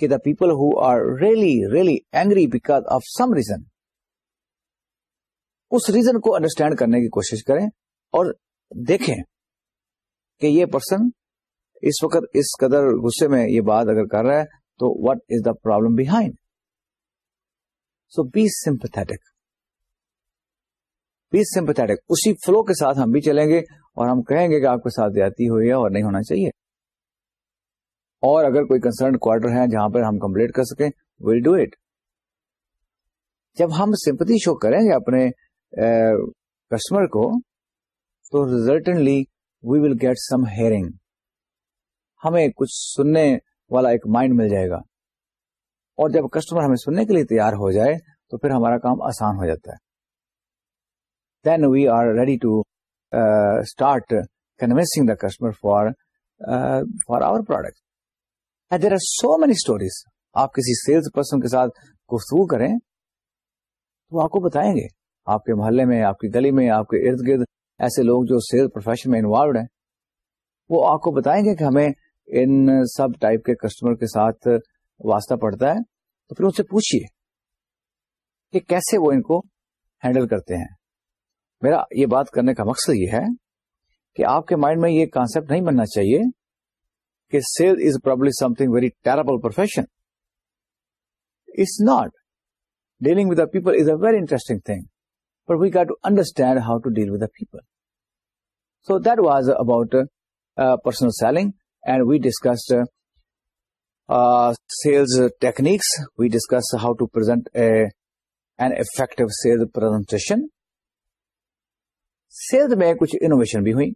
کہ the people who are really really angry because of some reason us reason کو انڈرسٹینڈ کرنے کی کوشش کریں اور دیکھیں کہ یہ پرسن اس وقت اس قدر غصے میں یہ بات اگر کر رہا ہے تو what is the problem behind so be sympathetic be sympathetic اسی فلو کے ساتھ ہم بھی چلیں گے اور ہم کہیں گے کہ آپ کے ساتھ زیادتی ہوئی ہے اور نہیں ہونا چاہیے اور اگر کوئی کنسرن کوارٹر ہے جہاں پر ہم کمپلیٹ کر سکیں ول ڈو اٹ جب ہم سمپتی شو کریں گے اپنے کسٹمر کو تو resultantly we will get some hearing ہمیں کچھ سننے والا ایک مائنڈ مل جائے گا اور جب کسٹمر ہمیں سننے کے لیے تیار ہو جائے تو پھر ہمارا کام آسان ہو جاتا ہے then we are ready to start convincing the customer for for our product there are so many stories آپ کسی سیلس پرسن کے ساتھ گفتگو کریں تو آپ کو بتائیں گے آپ کے محلے میں آپ کی گلی میں آپ کے ارد گرد ایسے لوگ جو سیلس پروفیشن میں انوالوڈ ہیں وہ آپ کو بتائیں گے کہ ہمیں ان سب ٹائپ کے کسٹمر کے ساتھ واسطہ پڑتا ہے تو پھر ان سے پوچھیے کہ کیسے وہ ان کو ہینڈل کرتے ہیں میرا یہ بات کرنے کا مقصد یہ ہے کہ آپ کے مائنڈ میں یہ کانسپٹ نہیں بننا چاہیے کہ sale is probably something very terrible profession it's not dealing with the people is a very interesting thing but we get to understand how to deal with the people so that was about personal selling and we discussed sales techniques we discuss how to innovation بھی ہوئی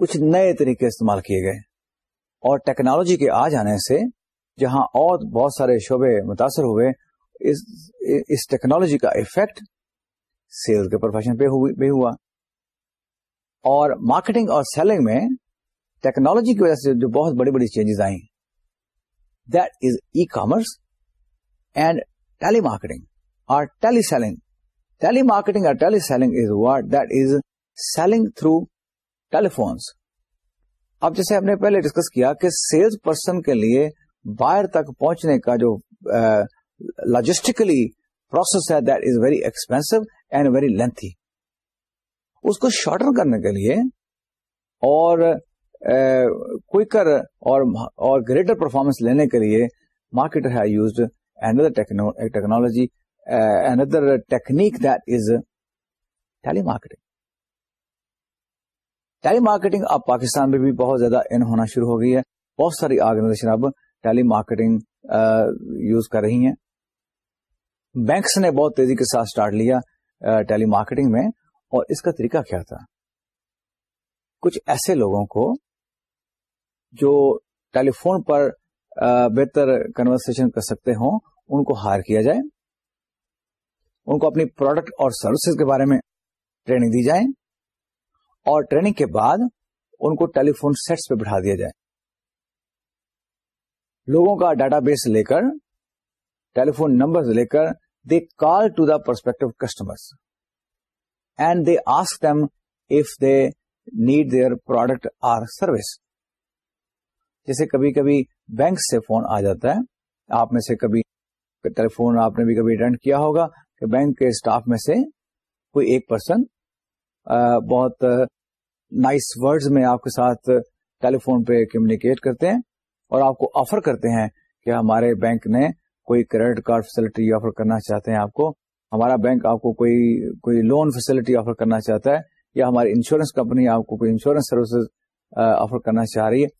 کچھ نئے طریقے استعمال کیے گئے اور technology کے آ جانے سے جہاں اور بہت سارے شعبے متاثر ہوئے اس ٹیکنالوجی کا افیکٹ سیلز کے پروفیشن پہ بھی ہوا اور مارکیٹنگ اور سیلنگ میں ٹیکنالوجی کی وجہ سے جو بہت بڑی بڑی changes I that is e commerce and telemarketing اور ٹیلی سیلنگ ٹیلی مارکیٹنگ اور teleselling is is what that selling through telephones اب جیسے ہم نے پہلے ڈسکس کیا کہ سیلس پرسن کے لیے باہر تک پہنچنے کا جو لاجیسٹکلی uh, پروسیس ہے that is very expensive and very lengthy اس کو شارٹن کرنے کے لیے اور کوئکر اور گریٹر پرفارمنس لینے کے لیے marketer technology telemarketing telemarketing اب پاکستان میں بھی بہت زیادہ ان ہونا شروع ہو گئی ہے بہت ساری آرگنائزیشن اب ٹیلی مارکیٹنگ یوز کر رہی ہیں بینکس نے بہت تیزی کے ساتھ اسٹارٹ لیا ٹیلی مارکیٹنگ میں اور اس کا طریقہ کیا تھا کچھ ایسے لوگوں کو جو ٹیلی فون پر بہتر کنورسن کر سکتے ہوں ان کو ہائر کیا جائے ان کو اپنی پروڈکٹ اور سروسز کے بارے میں ٹریننگ دی جائے اور ٹریننگ کے بعد ان کو ٹیلی فون سیٹس پہ بٹھا دیا جائے لوگوں کا ڈیٹا بیس لے کر ٹیلی فون نمبر لے کر they call to the prospective customer and they ask them of the need their product or service جیسے کبھی کبھی بینک سے فون آ جاتا ہے آپ میں سے کبھی ٹیلی فون آپ نے بھی کبھی اٹینڈ کیا ہوگا کہ بینک کے اسٹاف میں سے کوئی ایک پرسن بہت نائس ورڈز میں آپ کے ساتھ ٹیلی فون پہ کمیونیکیٹ کرتے ہیں اور آپ کو آفر کرتے ہیں کہ ہمارے بینک نے کوئی کریڈٹ کارڈ فیسلٹی آفر کرنا چاہتے ہیں آپ کو ہمارا بینک آپ کو کوئی کوئی لون فیسلٹی آفر کرنا چاہتا ہے یا ہماری انشورنس کمپنی آپ کو کوئی انشورنس سروسز آفر کرنا چاہ رہی ہے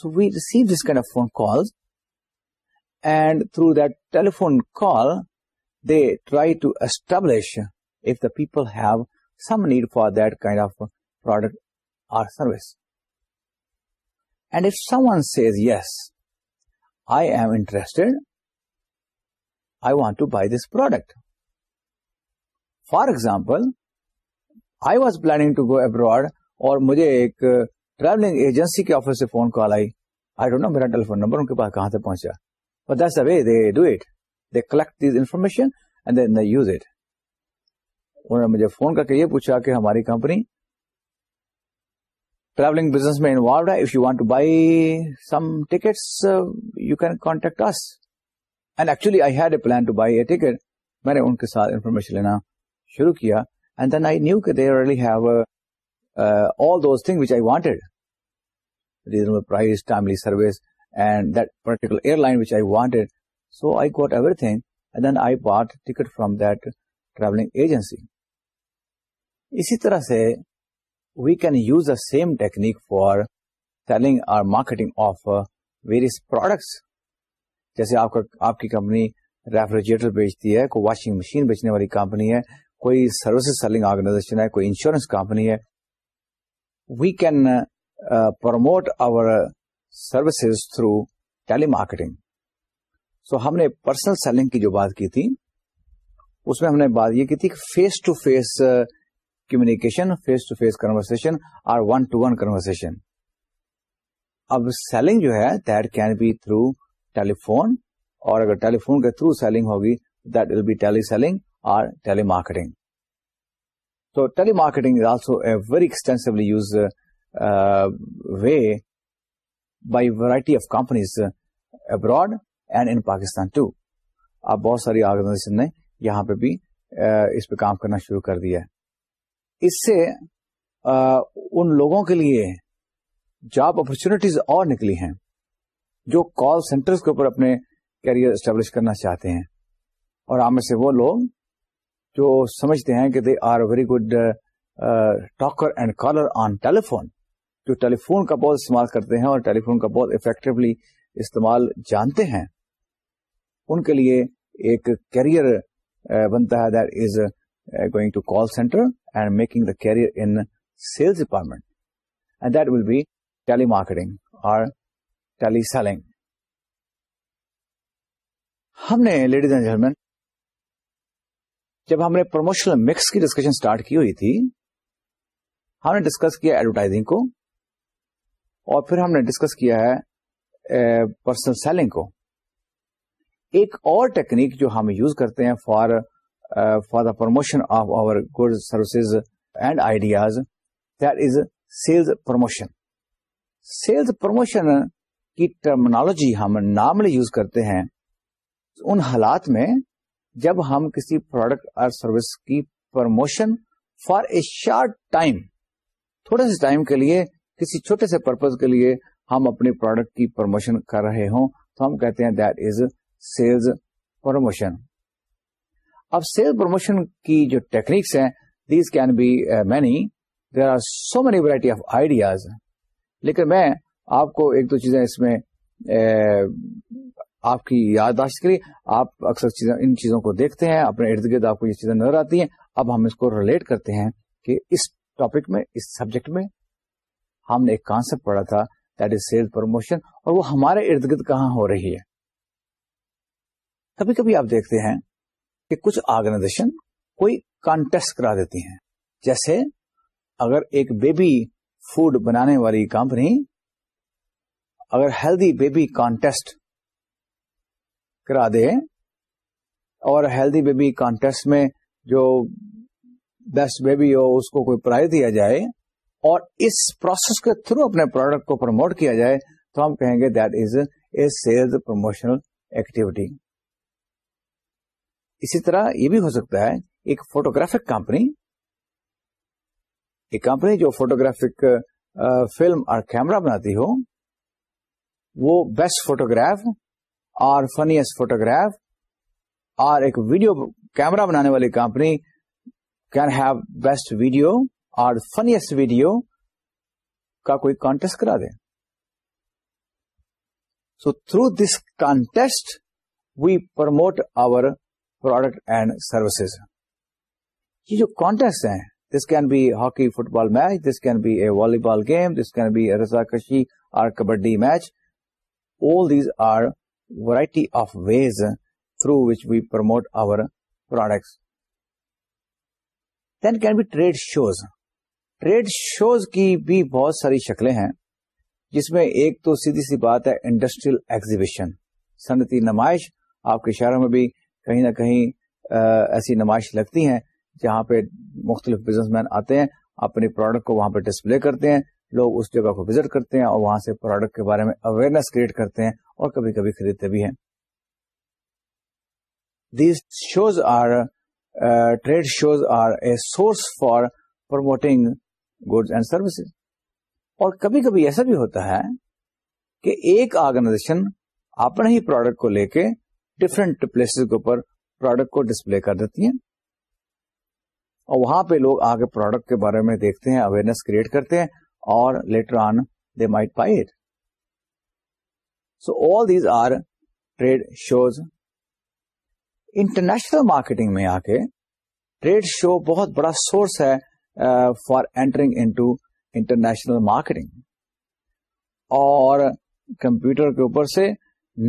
so we receive this kind of call and through that telephone call they try to establish if the people have some need for دائنڈ affect or service and if someone says yes I am interested I want to buy this product for example I was planning to go abroad اور مجھے ایک travelling agency کے office سے phone call I I don't know میرا number ان کے پاس کہاں سے پہنچا but they they do it collect these information and then they use it انہوں نے مجھے فون کر کے یہ پوچھا کہ ہماری کمپنی ٹریولنگ بزنس میں انوالوڈ ہے if you you want to buy some tickets can contact us and actually I had a plan to buy a ticket میں نے ان کے ساتھ انفارمیشن لینا شروع کیا اینڈ دین آئی نیو کہ they really have all those thing I wanted reasonable price timely service and that particular airline I wanted so I got everything then I bought ticket from that travelling agency اسی طرح سے we can use the same technique for selling اور marketing of various products جیسے آپ کا آپ کی company refrigerator بیچتی ہے کوئی واشنگ مشین بیچنے والی کمپنی ہے کوئی سروسز سیلنگ آرگنائزیشن ہے کوئی انشورنس کمپنی ہے we can promote our services through telemarketing so ہم نے پرسنل سیلنگ کی جو بات کی تھی اس میں ہم نے بات یہ کی تھی face to face communication face to face conversation اور ون ٹو ون کنورسن اب سیلنگ جو ہے that can be through telephone اور اگر ٹیلیفون کے تھرو سیلنگ ہوگی that will be teleselling اور telemarketing So telemarketing is also a very extensively used uh, way by variety of companies uh, abroad and in Pakistan too. اب بہت ساری organization نے یہاں پہ بھی آ, uh, اس پہ کام کرنا شروع کر دیا ہے اس سے آ, uh, ان لوگوں کے لیے جاب اپرچونیٹیز اور نکلی ہیں جو کال سینٹرز کے اوپر اپنے کیریئر اسٹیبلش کرنا چاہتے ہیں اور آپ میں سے وہ لوگ جو سمجھتے ہیں کہ they are a very good talker and caller on telephone جو ٹیلیفون کا بہت استعمال کرتے ہیں اور ٹیلیفون کا بہت افیکٹولی استعمال جانتے ہیں ان کے لیے ایک کیریئر uh, بنتا ہے that is going to call centre and making the career in sales department and that will be telemarketing اور ٹیلی سیلنگ ہم نے لیڈیز اینڈ جنمین جب ہم نے پروموشنل مکس کی ڈسکشن اسٹارٹ کی ہوئی تھی ہم نے ڈسکس کیا ایڈورٹائزنگ کو اور پھر ہم نے ڈسکس کیا ہے پرسنل سیلنگ کو ایک اور ٹیکنیک جو ہم یوز کرتے ہیں for for the promotion of our good services and ideas that is sales promotion sales promotion کی ٹرمنالوجی ہم نارملی یوز کرتے ہیں ان حالات میں جب ہم کسی پروڈکٹ اور سروس کی promotion for a short time تھوڑے سے ٹائم کے لیے کسی چھوٹے سے پرپز کے لیے ہم اپنے پروڈکٹ کی پرموشن کر رہے ہوں تو ہم کہتے ہیں دیٹ از سیلز پروموشن اب سیلز پروموشن کی جو ٹیکنیکس ہیں these can be many there are so many variety of ideas لیکن میں آپ کو ایک دو چیزیں اس میں uh, آپ کی یادداشت کے لیے آپ اکثر چیزیں ان چیزوں کو دیکھتے ہیں اپنے ارد گرد آپ کو یہ چیزیں نظر آتی ہیں اب ہم اس کو ریلیٹ کرتے ہیں کہ اس ٹاپک میں اس سبجیکٹ میں ہم نے ایک کانسپٹ پڑھا تھا دیٹ از سیل پروموشن اور وہ ہمارے ارد گرد کہاں ہو رہی ہے کبھی کبھی آپ دیکھتے ہیں کہ کچھ آرگنائزیشن کوئی کانٹیسٹ کرا دیتی ہیں جیسے اگر ایک بیبی فوڈ بنانے والی کمپنی اگر ہیلدی بیبی کانٹیسٹ کرا دے اور ہیلدی بیبی کانٹیکس میں جو بیسٹ بیبی ہو اس کو کوئی پرائز دیا جائے اور اس پروسیس کے تھرو اپنے پروڈکٹ کو پروموٹ کیا جائے تو ہم کہیں گے that is a sales promotional activity اسی طرح یہ بھی ہو سکتا ہے ایک فوٹوگرافک کمپنی ایک کمپنی جو فوٹوگرافک فلم اور کیمرا بناتی ہو وہ بیسٹ فوٹوگراف اور فنیسٹ فوٹوگراف اور ایک ویڈیو کیمرا بنانے والی company can have best video اور فنیسٹ ویڈیو کا کوئی کانٹیسٹ کرا دے so through this contest we promote our product and services یہ جو کانٹیسٹ ہیں this can be hockey football match this can be a volleyball game this can be رضا کشی or kabaddi match all these are variety of ways through which we promote our product then can be trade shows trade shows کی بھی بہت ساری شکلیں ہیں جس میں ایک تو سیدھی سی بات ہے انڈسٹریل ایگزیبیشن صنعتی نمائش آپ کے شہروں میں بھی کہیں نہ کہیں ایسی نمائش لگتی ہیں جہاں پہ مختلف بزنس مین آتے ہیں اپنے پروڈکٹ کو وہاں پہ ڈسپلے کرتے ہیں لوگ اس جگہ کو وزٹ کرتے ہیں اور وہاں سے پروڈکٹ کے بارے میں اویئرنیس کریٹ کرتے ہیں اور کبھی کبھی خریدتے بھی ہیں these shows are trade shows are a source for promoting goods and services اور کبھی کبھی ایسا بھی ہوتا ہے کہ ایک آرگنائزیشن اپنے ہی پروڈکٹ کو لے کے ڈفرنٹ پلیس کے اوپر پروڈکٹ کو ڈسپلے کر دیتی ہیں اور وہاں پہ لوگ آگے پروڈکٹ کے بارے میں دیکھتے ہیں اویئرنیس کریٹ کرتے ہیں later on they might buy it so all these are trade shows international marketing میں آ کے ٹریڈ شو بہت بڑا سورس ہے فار اینٹرنگ انٹرنیشنل مارکیٹنگ اور کمپیوٹر کے اوپر سے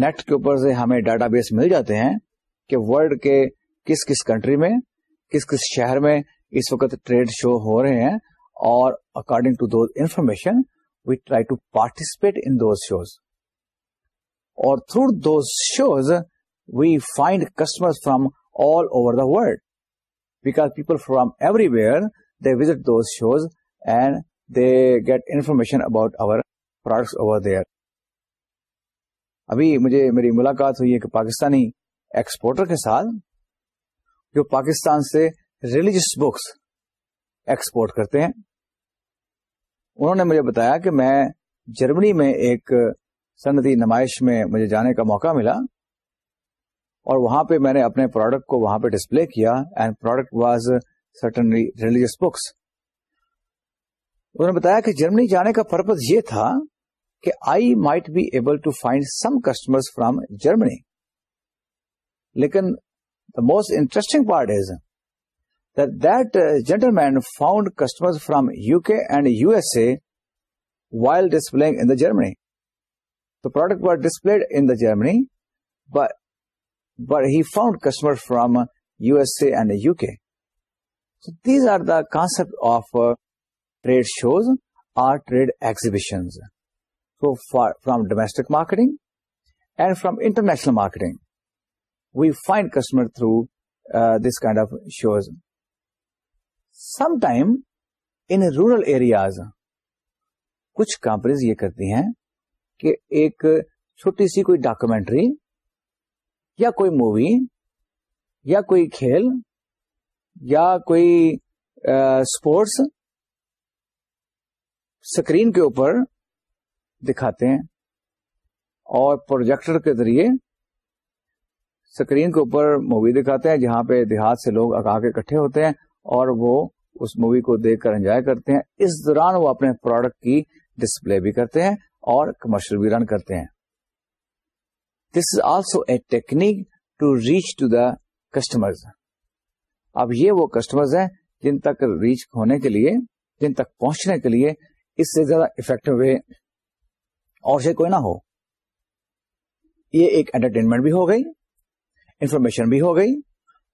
نیٹ کے اوپر سے ہمیں ڈیٹا بیس مل جاتے ہیں کہ ورلڈ کے کس کس کنٹری میں کس کس شہر میں اس وقت ٹریڈ شو ہو رہے ہیں اور according to those information we try to participate in those shows اور through those shows we find customer from all over the world because people from everywhere they visit those shows and they get information about our products over there ابھی مجھے میری ملاقات ہوئی ایک Pakistani exporter کے ساتھ جو پاکستان سے ریلیجس بکس ایکسپورٹ کرتے ہیں انہوں نے مجھے بتایا کہ میں جرمنی میں ایک صنعتی نمائش میں مجھے جانے کا موقع ملا اور وہاں پہ میں نے اپنے پروڈکٹ کو وہاں پہ ڈسپلے کیا and product was certain religious books انہوں نے بتایا کہ جرمنی جانے کا پرپز یہ تھا کہ I might be able to find some customer from Germany لیکن the most interesting part is that uh, gentleman found customers from UK and USA while displaying in the Germany. The product was displayed in the Germany, but he found customers from USA and UK. So these are the concept of uh, trade shows or trade exhibitions. So from domestic marketing and from international marketing, we find customers through uh, this kind of shows. Some time in rural areas کچھ companies یہ کرتی ہیں کہ ایک چھوٹی سی کوئی documentary یا کوئی مووی یا کوئی کھیل یا کوئی اسپورٹس اسکرین کے اوپر دکھاتے ہیں اور پروجیکٹر کے ذریعے اسکرین کے اوپر مووی دکھاتے ہیں جہاں پہ دیہات سے لوگ آ کے اکٹھے ہوتے ہیں اور وہ اس مووی کو دیکھ کر انجوائے کرتے ہیں اس دوران وہ اپنے پروڈکٹ کی ڈسپلے بھی کرتے ہیں اور کمرشل بھی رن کرتے ہیں this is also a technique to reach to the customer اب یہ وہ کسٹمرز ہیں جن تک ریچ ہونے کے لیے جن تک پہنچنے کے لیے اس سے زیادہ افیکٹو وے اور سے کوئی نہ ہو یہ ایک انٹرٹینمنٹ بھی ہو گئی انفارمیشن بھی ہو گئی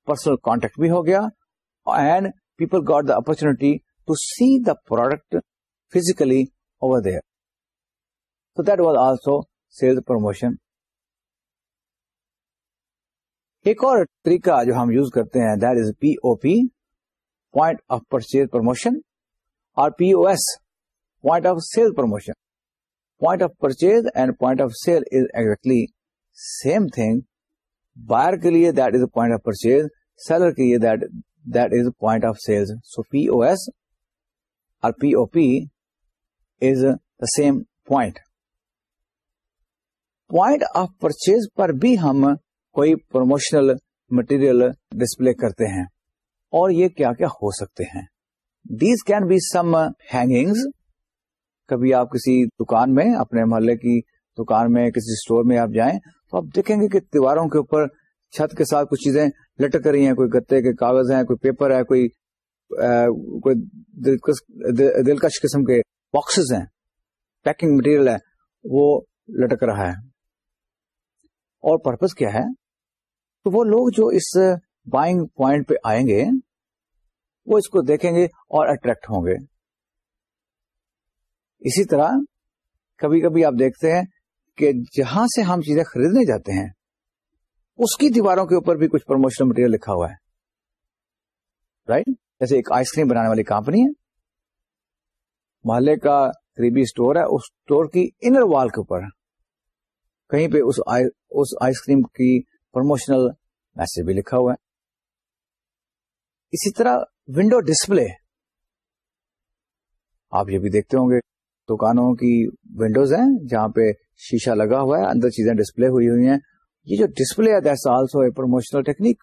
پرسنل کانٹیکٹ بھی ہو گیا and people got the opportunity to see the product physically over there so that was also sale promotion ایک اور طریقہ جو ہم یوز کرتے ہیں that is P O P point of purchase promotion اور P O S point of sale promotion point of purchase and point of sale is exactly same thing buyer کے لیے that is point of purchase seller کے لیے that point of sale so P O S اور P O P is the same point point of purchase پر بھی ہم کوئی promotional material display کرتے ہیں اور یہ کیا کیا ہو سکتے ہیں these can be some hangings کبھی آپ کسی دکان میں اپنے محلے کی دکان میں کسی اسٹور میں آپ جائیں تو آپ دیکھیں گے کہ دیواروں کے اوپر چھت کے ساتھ کچھ چیزیں لٹک رہی ہیں کوئی گتے کے کاغذ ہیں کوئی پیپر ہے کوئی کوئی دلکش قسم کے باکسز ہیں پیکنگ مٹیریل ہے وہ لٹک رہا ہے اور پرپز کیا ہے تو وہ لوگ جو اس بائنگ پوائنٹ پہ آئیں گے وہ اس کو دیکھیں گے اور اٹریکٹ ہوں گے اسی طرح کبھی کبھی آپ دیکھتے ہیں کہ جہاں سے ہم چیزیں خریدنے جاتے ہیں اس کی دیواروں کے اوپر بھی کچھ پروموشنل مٹیریل لکھا ہوا ہے رائٹ right? جیسے ایک آئس کریم بنانے والی کمپنی ہے محلے کا قریبی اسٹور ہے اس اسٹور کی انر وال کے اوپر کہیں پہ اس آئس کریم کی پروموشنل میسج بھی لکھا ہوا ہے اسی طرح ونڈو ڈسپلے آپ یہ بھی دیکھتے ہوں گے دکانوں کی ونڈوز ہیں جہاں پہ شیشہ لگا ہوا ہے اندر چیزیں ڈسپلے ہوئی ہوئی ہیں یہ جو ڈسپلے ہے آلسو اے پروموشنل ٹیکنیک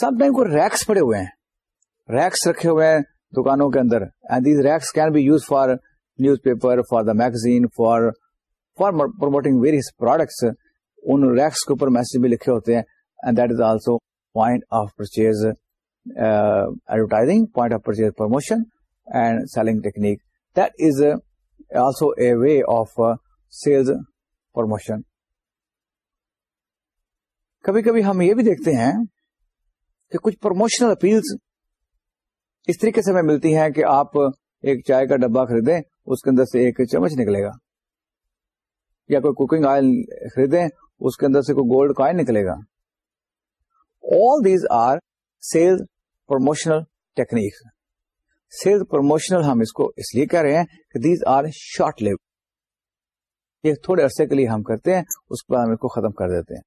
سب ٹائم کو ریکس پڑے ہوئے ہیں ریکس رکھے ہوئے ہیں دکانوں کے اندر and these racks can be use for newspaper for the magazine for for promoting various products in racks کے اوپر میسج بھی لکھے ہوتے ہیں and that is also point of purchase advertising point of purchase promotion and selling technique that is also a way of sales promotion کبھی کبھی ہم یہ بھی دیکھتے ہیں کہ کچھ پروموشنل اپیلز اس طریقے سے ہمیں ملتی ہیں کہ آپ ایک چائے کا ڈبا خریدیں اس کے اندر سے ایک چمچ نکلے گا یا کوئی کوکنگ آئل خریدیں اس کے اندر سے کوئی گولڈ کوائن نکلے گا all these are sale promotional technique sales promotional ہم اس کو اس لیے کہہ رہے ہیں کہ دیز آر شارٹ لیو یہ تھوڑے عرصے کے لیے ہم کرتے ہیں اس کے بعد ہم اس کو ختم کر دیتے ہیں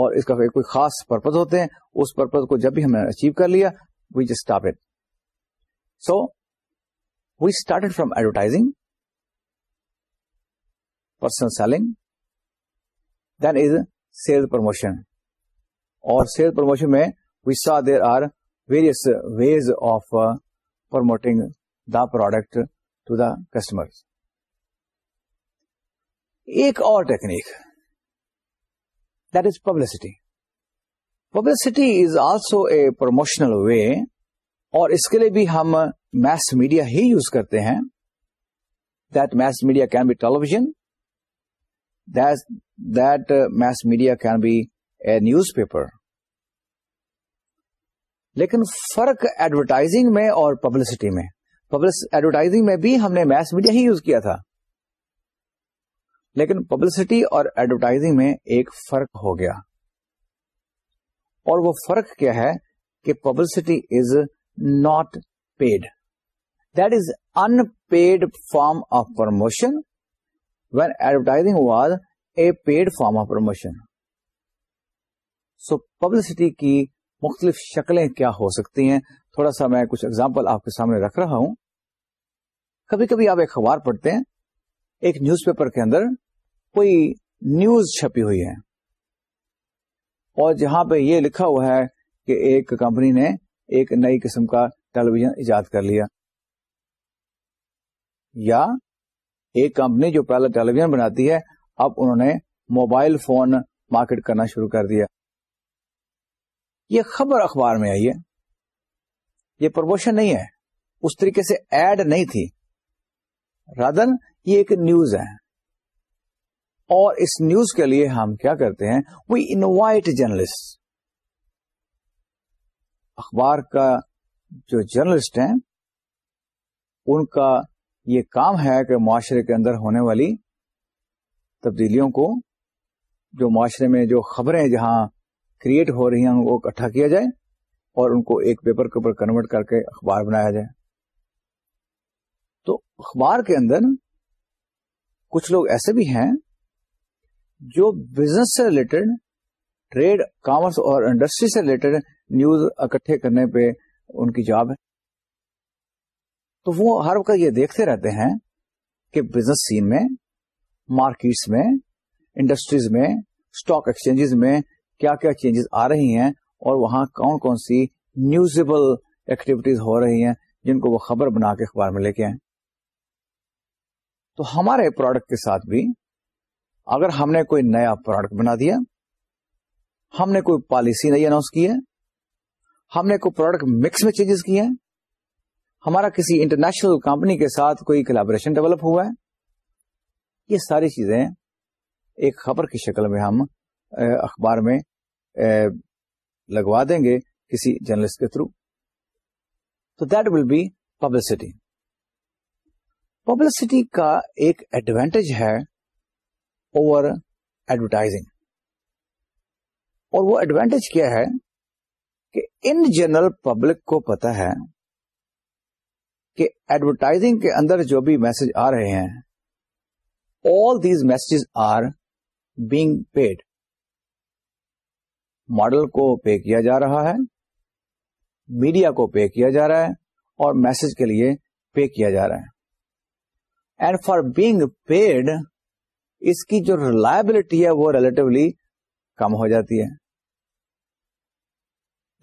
اور اس کا کوئی خاص پرپز ہوتے ہیں اس پرپز کو جب بھی ہم نے اچیو کر لیا we just stop it so we start from advertising person selling then is sale promotion اور سیل پروموشن میں we saw there are various ways of promoting the product to the customer ایک اور technique publicity publicity is also a promotional way اور اس کے لیے بھی ہم میس میڈیا ہی یوز کرتے ہیں mass media can be television that mass media can be a newspaper لیکن فرق ایڈورٹائزنگ میں اور پبلسٹی میں ایڈورٹائزنگ میں بھی ہم نے میس میڈیا ہی یوز کیا تھا لیکن پبلسٹی اور ایڈورٹائزنگ میں ایک فرق ہو گیا اور وہ فرق کیا ہے کہ publicity is not paid that is unpaid form of promotion when advertising was a paid form of promotion so publicity کی مختلف شکلیں کیا ہو سکتی ہیں تھوڑا سا میں کچھ اگزامپل آپ کے سامنے رکھ رہا ہوں کبھی کبھی آپ ایک اخبار پڑھتے ہیں ایک نیوز پیپر کے اندر کوئی نیوز چھپی ہوئی ہے اور جہاں پہ یہ لکھا ہوا ہے کہ ایک کمپنی نے ایک نئی قسم کا ٹیلیویژن ایجاد کر لیا یا ایک کمپنی جو ٹیلی ٹیلیویژن بناتی ہے اب انہوں نے موبائل فون مارکیٹ کرنا شروع کر دیا یہ خبر اخبار میں آئی ہے یہ پروموشن نہیں ہے اس طریقے سے ایڈ نہیں تھی رادن یہ ایک نیوز ہے اور اس نیوز کے لیے ہم کیا کرتے ہیں وی انوائٹ جرنلسٹ اخبار کا جو جرنلسٹ ہیں ان کا یہ کام ہے کہ معاشرے کے اندر ہونے والی تبدیلیوں کو جو معاشرے میں جو خبریں جہاں کریٹ ہو رہی ہیں ان کو اکٹھا کیا جائے اور ان کو ایک پیپر کے اوپر کنورٹ کر کے اخبار بنایا جائے تو اخبار کے اندر کچھ لوگ ایسے بھی ہیں جو بزنس سے ریلیٹڈ ٹریڈ کامرس اور انڈسٹری سے ریلیٹڈ نیوز اکٹھے کرنے پہ ان کی جاب ہے تو وہ ہر وقت یہ دیکھتے رہتے ہیں کہ بزنس سین میں مارکیٹس میں انڈسٹریز میں اسٹاک ایکسچینج میں کیا کیا چینجز آ رہی ہیں اور وہاں کون کون سی نیوزبل ایکٹیویٹیز ہو رہی ہیں جن کو وہ خبر بنا کے اخبار میں لے کے تو ہمارے پروڈکٹ کے ساتھ بھی اگر ہم نے کوئی نیا پروڈکٹ بنا دیا ہم نے کوئی پالیسی نئی اناؤنس کی ہے ہم نے کوئی پروڈکٹ مکس میں چینجز کیا ہے ہمارا کسی انٹرنیشنل کمپنی کے ساتھ کوئی کلابریشن ڈیولپ ہوا ہے یہ ساری چیزیں ایک خبر کی شکل میں ہم اخبار میں لگوا دیں گے کسی جرنلسٹ کے تھرو تو that will be publicity publicity کا ایک ایڈوانٹیج ہے اوور ایڈورٹائزنگ اور وہ ایڈوانٹیج کیا ہے کہ ان جنرل پبلک کو پتا ہے کہ ایڈورٹائزنگ کے اندر جو بھی میسج آ رہے ہیں all these messages are being paid model کو پے کیا جا رہا ہے میڈیا کو پے کیا جا رہا ہے اور میسج کے لیے پے کیا جا رہا ہے اینڈ فار بینگ پیڈ اس کی جو ریلائبلٹی ہے وہ ریلیٹولی کم ہو جاتی ہے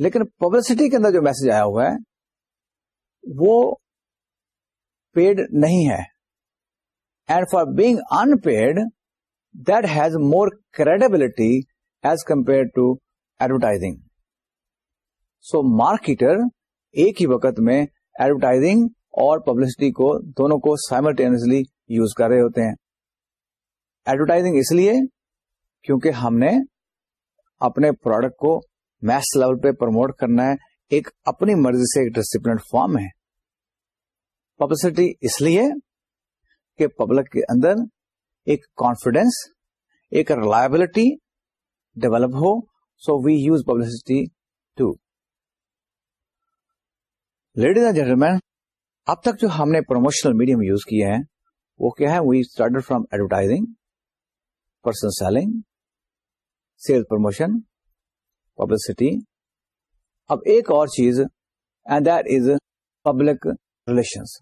لیکن پبلسٹی کے اندر جو میسج آیا ہوا ہے وہ پیڈ نہیں ہے and for being unpaid that has more credibility as compare to advertising so marketer ایک ہی وقت میں ایڈورٹائزنگ اور پبلسٹی کو دونوں کو سائملٹینسلی یوز کر رہے ہوتے ہیں ایڈورٹائزنگ اس لیے کیونکہ ہم نے اپنے پروڈکٹ کو میس لیول پہ پروموٹ کرنا ہے ایک اپنی مرضی سے ایک ڈسپلن فارم ہے پبلسٹی اس لیے کہ پبلک کے اندر ایک کانفیڈینس ایک reliability develop who so we use publicity to ladies and gentlemen اب تک جو ہم نے پروموشنل میڈیم یوز کیے ہیں وہ کیا ہے we from advertising person selling sale promotion publicity اب ایک اور چیز and that is public relations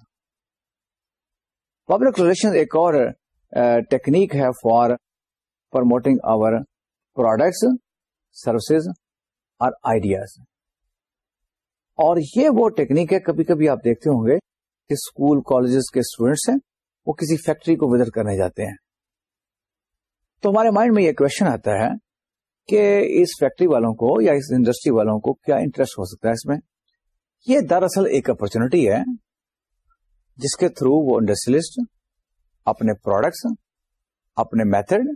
public relation ایک اور ٹیکنیک ہے for promoting our products services اور آئیڈیاز اور یہ وہ ٹیکنیک ہے کبھی کبھی آپ دیکھتے ہوں گے اسکول کالجز کے اسٹوڈینٹس ہیں وہ کسی فیکٹری کو وزٹ کرنے جاتے ہیں تو ہمارے مائنڈ میں یہ کوشچن آتا ہے کہ اس فیکٹری والوں کو یا اس انڈسٹری والوں کو کیا انٹرسٹ ہو سکتا ہے اس میں یہ دراصل ایک اپرچونٹی ہے جس کے تھرو وہ انڈسٹریلسٹ اپنے پروڈکٹس اپنے میتھڈ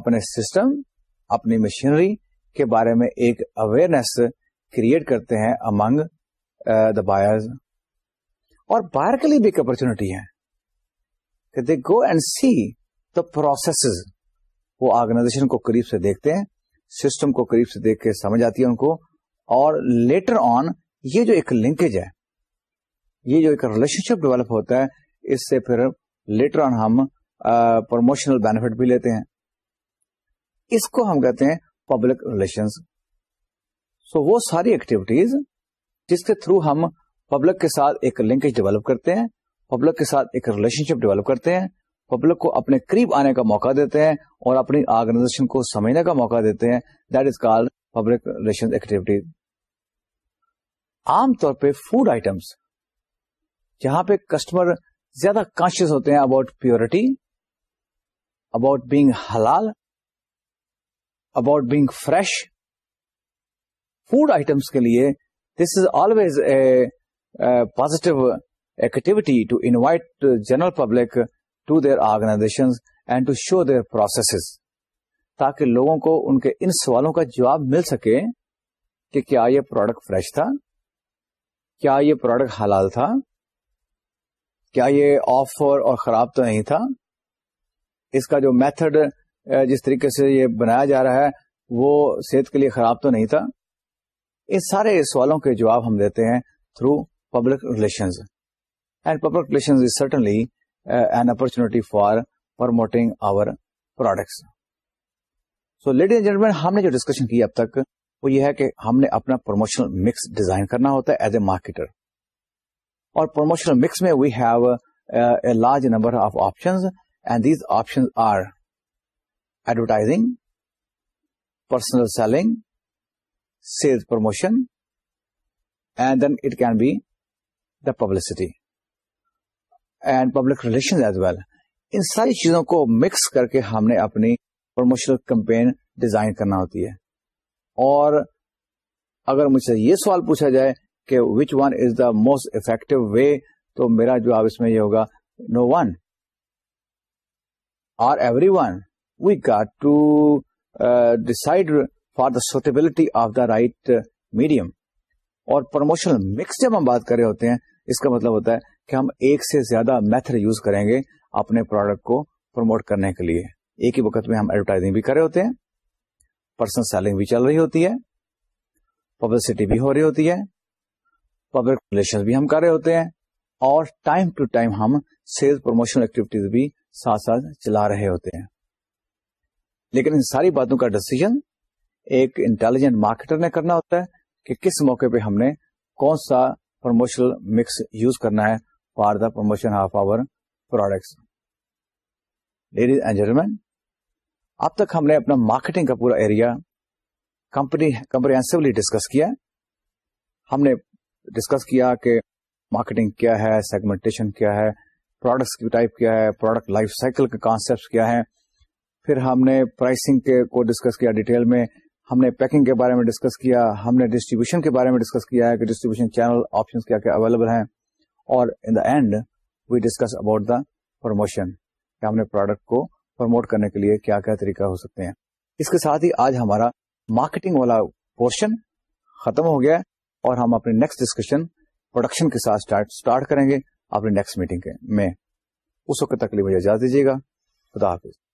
اپنے سسٹم اپنی مشینری کے بارے میں ایک اویئرنیس کریٹ کرتے ہیں امنگ دا uh, اور باہر کے لیے بھی ایک اپرچونیٹی ہے کہ they go and see the process وہ آرگنائزیشن کو قریب سے دیکھتے ہیں سسٹم کو قریب سے دیکھ کے سمجھ آتی ہے ان کو اور لیٹر آن یہ جو ایک لنکیج ہے یہ جو ایک ریلیشن شپ ڈیولپ ہوتا ہے اس سے پھر لیٹر آن ہم پروموشنل بینیفٹ بھی لیتے ہیں اس کو ہم کہتے ہیں پبلک ریلیشن سو وہ ساری ایکٹیویٹیز جس کے تھرو ہم پبلک کے ساتھ ایک لنکیج ڈیولپ کرتے ہیں پبلک کے ساتھ ایک ریلیشن شپ ڈیولپ کرتے ہیں پبلک کو اپنے قریب آنے کا موقع دیتے ہیں اور اپنی آرگنائزیشن کو سمجھنے کا موقع دیتے ہیں that is call public relation activity عام طور پہ فوڈ آئٹمس جہاں پہ کسٹمر زیادہ کانشیس ہوتے ہیں about purity about being Hilal about being fresh food items کے لیے this is always a positive activity to invite general public to their organization and to show their processes تاکہ لوگوں کو ان کے ان سوالوں کا جواب مل سکے کہ کیا یہ پروڈکٹ فریش تھا کیا یہ پروڈکٹ حلال تھا کیا یہ آفر اور خراب تو نہیں تھا اس کا جو میتھڈ جس طریقے سے یہ بنایا جا رہا ہے وہ صحت کے لیے خراب تو نہیں تھا یہ سارے سوالوں کے جواب ہم دیتے ہیں through public relations and public relation certainly an opportunity for promoting our products so ladies and gentlemen ہم نے جو ڈسکشن کی اب تک وہ یہ ہے کہ ہم نے اپنا پروموشنل مکس ڈیزائن کرنا ہوتا ہے ایز اے مارکیٹر اور پروموشنل مکس میں we have a large number of option and these option are advertising personal selling sales promotion and then it can be publicity and public relation as well ان ساری چیزوں کو mix کر کے ہم نے اپنی پروموشنل کمپین ڈیزائن کرنا ہوتی ہے اور اگر مجھ سے یہ سوال پوچھا جائے کہ which one is the most effective way تو میرا جواب اس میں یہ ہوگا no one are every one we got to decide for the suitability of the right medium اور پروموشنل مکس جب ہم بات کر رہے ہوتے ہیں اس کا مطلب ہوتا ہے کہ ہم ایک سے زیادہ میتھڈ یوز کریں گے اپنے پروڈکٹ کو پروموٹ کرنے کے لیے ایک ہی وقت میں ہم ایڈورٹائزنگ بھی کر رہے ہوتے ہیں پرسنل سیلنگ بھی چل رہی ہوتی ہے پبلسٹی بھی ہو رہی ہوتی ہے پبلک ریلیشن بھی ہم کر رہے ہوتے ہیں اور ٹائم ٹو ٹائم ہم سیل پروموشنل ایکٹیویٹیز بھی ساتھ ساتھ چلا رہے ہوتے ہیں لیکن ان ساری باتوں کا ڈسیزن ایک انٹیلیجنٹ مارکیٹر نے کرنا ہوتا ہے کہ کس موقع پہ ہم نے کون سا پروموشنل مکس یوز کرنا ہے for the promotion of our products ladies and gentlemen اب تک ہم نے اپنا مارکیٹنگ کا پورا ایریا کمپنی کمپریہسولی ڈسکس کیا ہم نے ڈسکس کیا کہ مارکیٹنگ کیا ہے سیگمنٹیشن کیا ہے پروڈکٹس کی ٹائپ کیا ہے پروڈکٹ لائف سائیکل کے کانسپٹ کیا ہے پھر ہم نے پرائسنگ کے کو ڈسکس کیا ڈیٹیل میں ہم نے پیکنگ کے بارے میں ڈسکس کیا ہم نے ڈسٹریبیوشن کے بارے میں ڈسکس کیا ہے کہ ڈسٹریبیوشن چینل آپشن کیا کیا اویلیبل ہیں اور in the end we discuss about the promotion کہ ہم نے پروڈکٹ کو پروموٹ کرنے کے لیے کیا کیا طریقہ ہو سکتے ہیں اس کے ساتھ ہی آج ہمارا مارکیٹنگ والا پورشن ختم ہو گیا اور ہم اپنے نیکسٹ ڈسکشن پروڈکشن کے ساتھ اسٹارٹ کریں گے اپنے نیکسٹ میٹنگ میں اس وقت تک لیے مجھے اجازت دیجیے گا خدا حافظ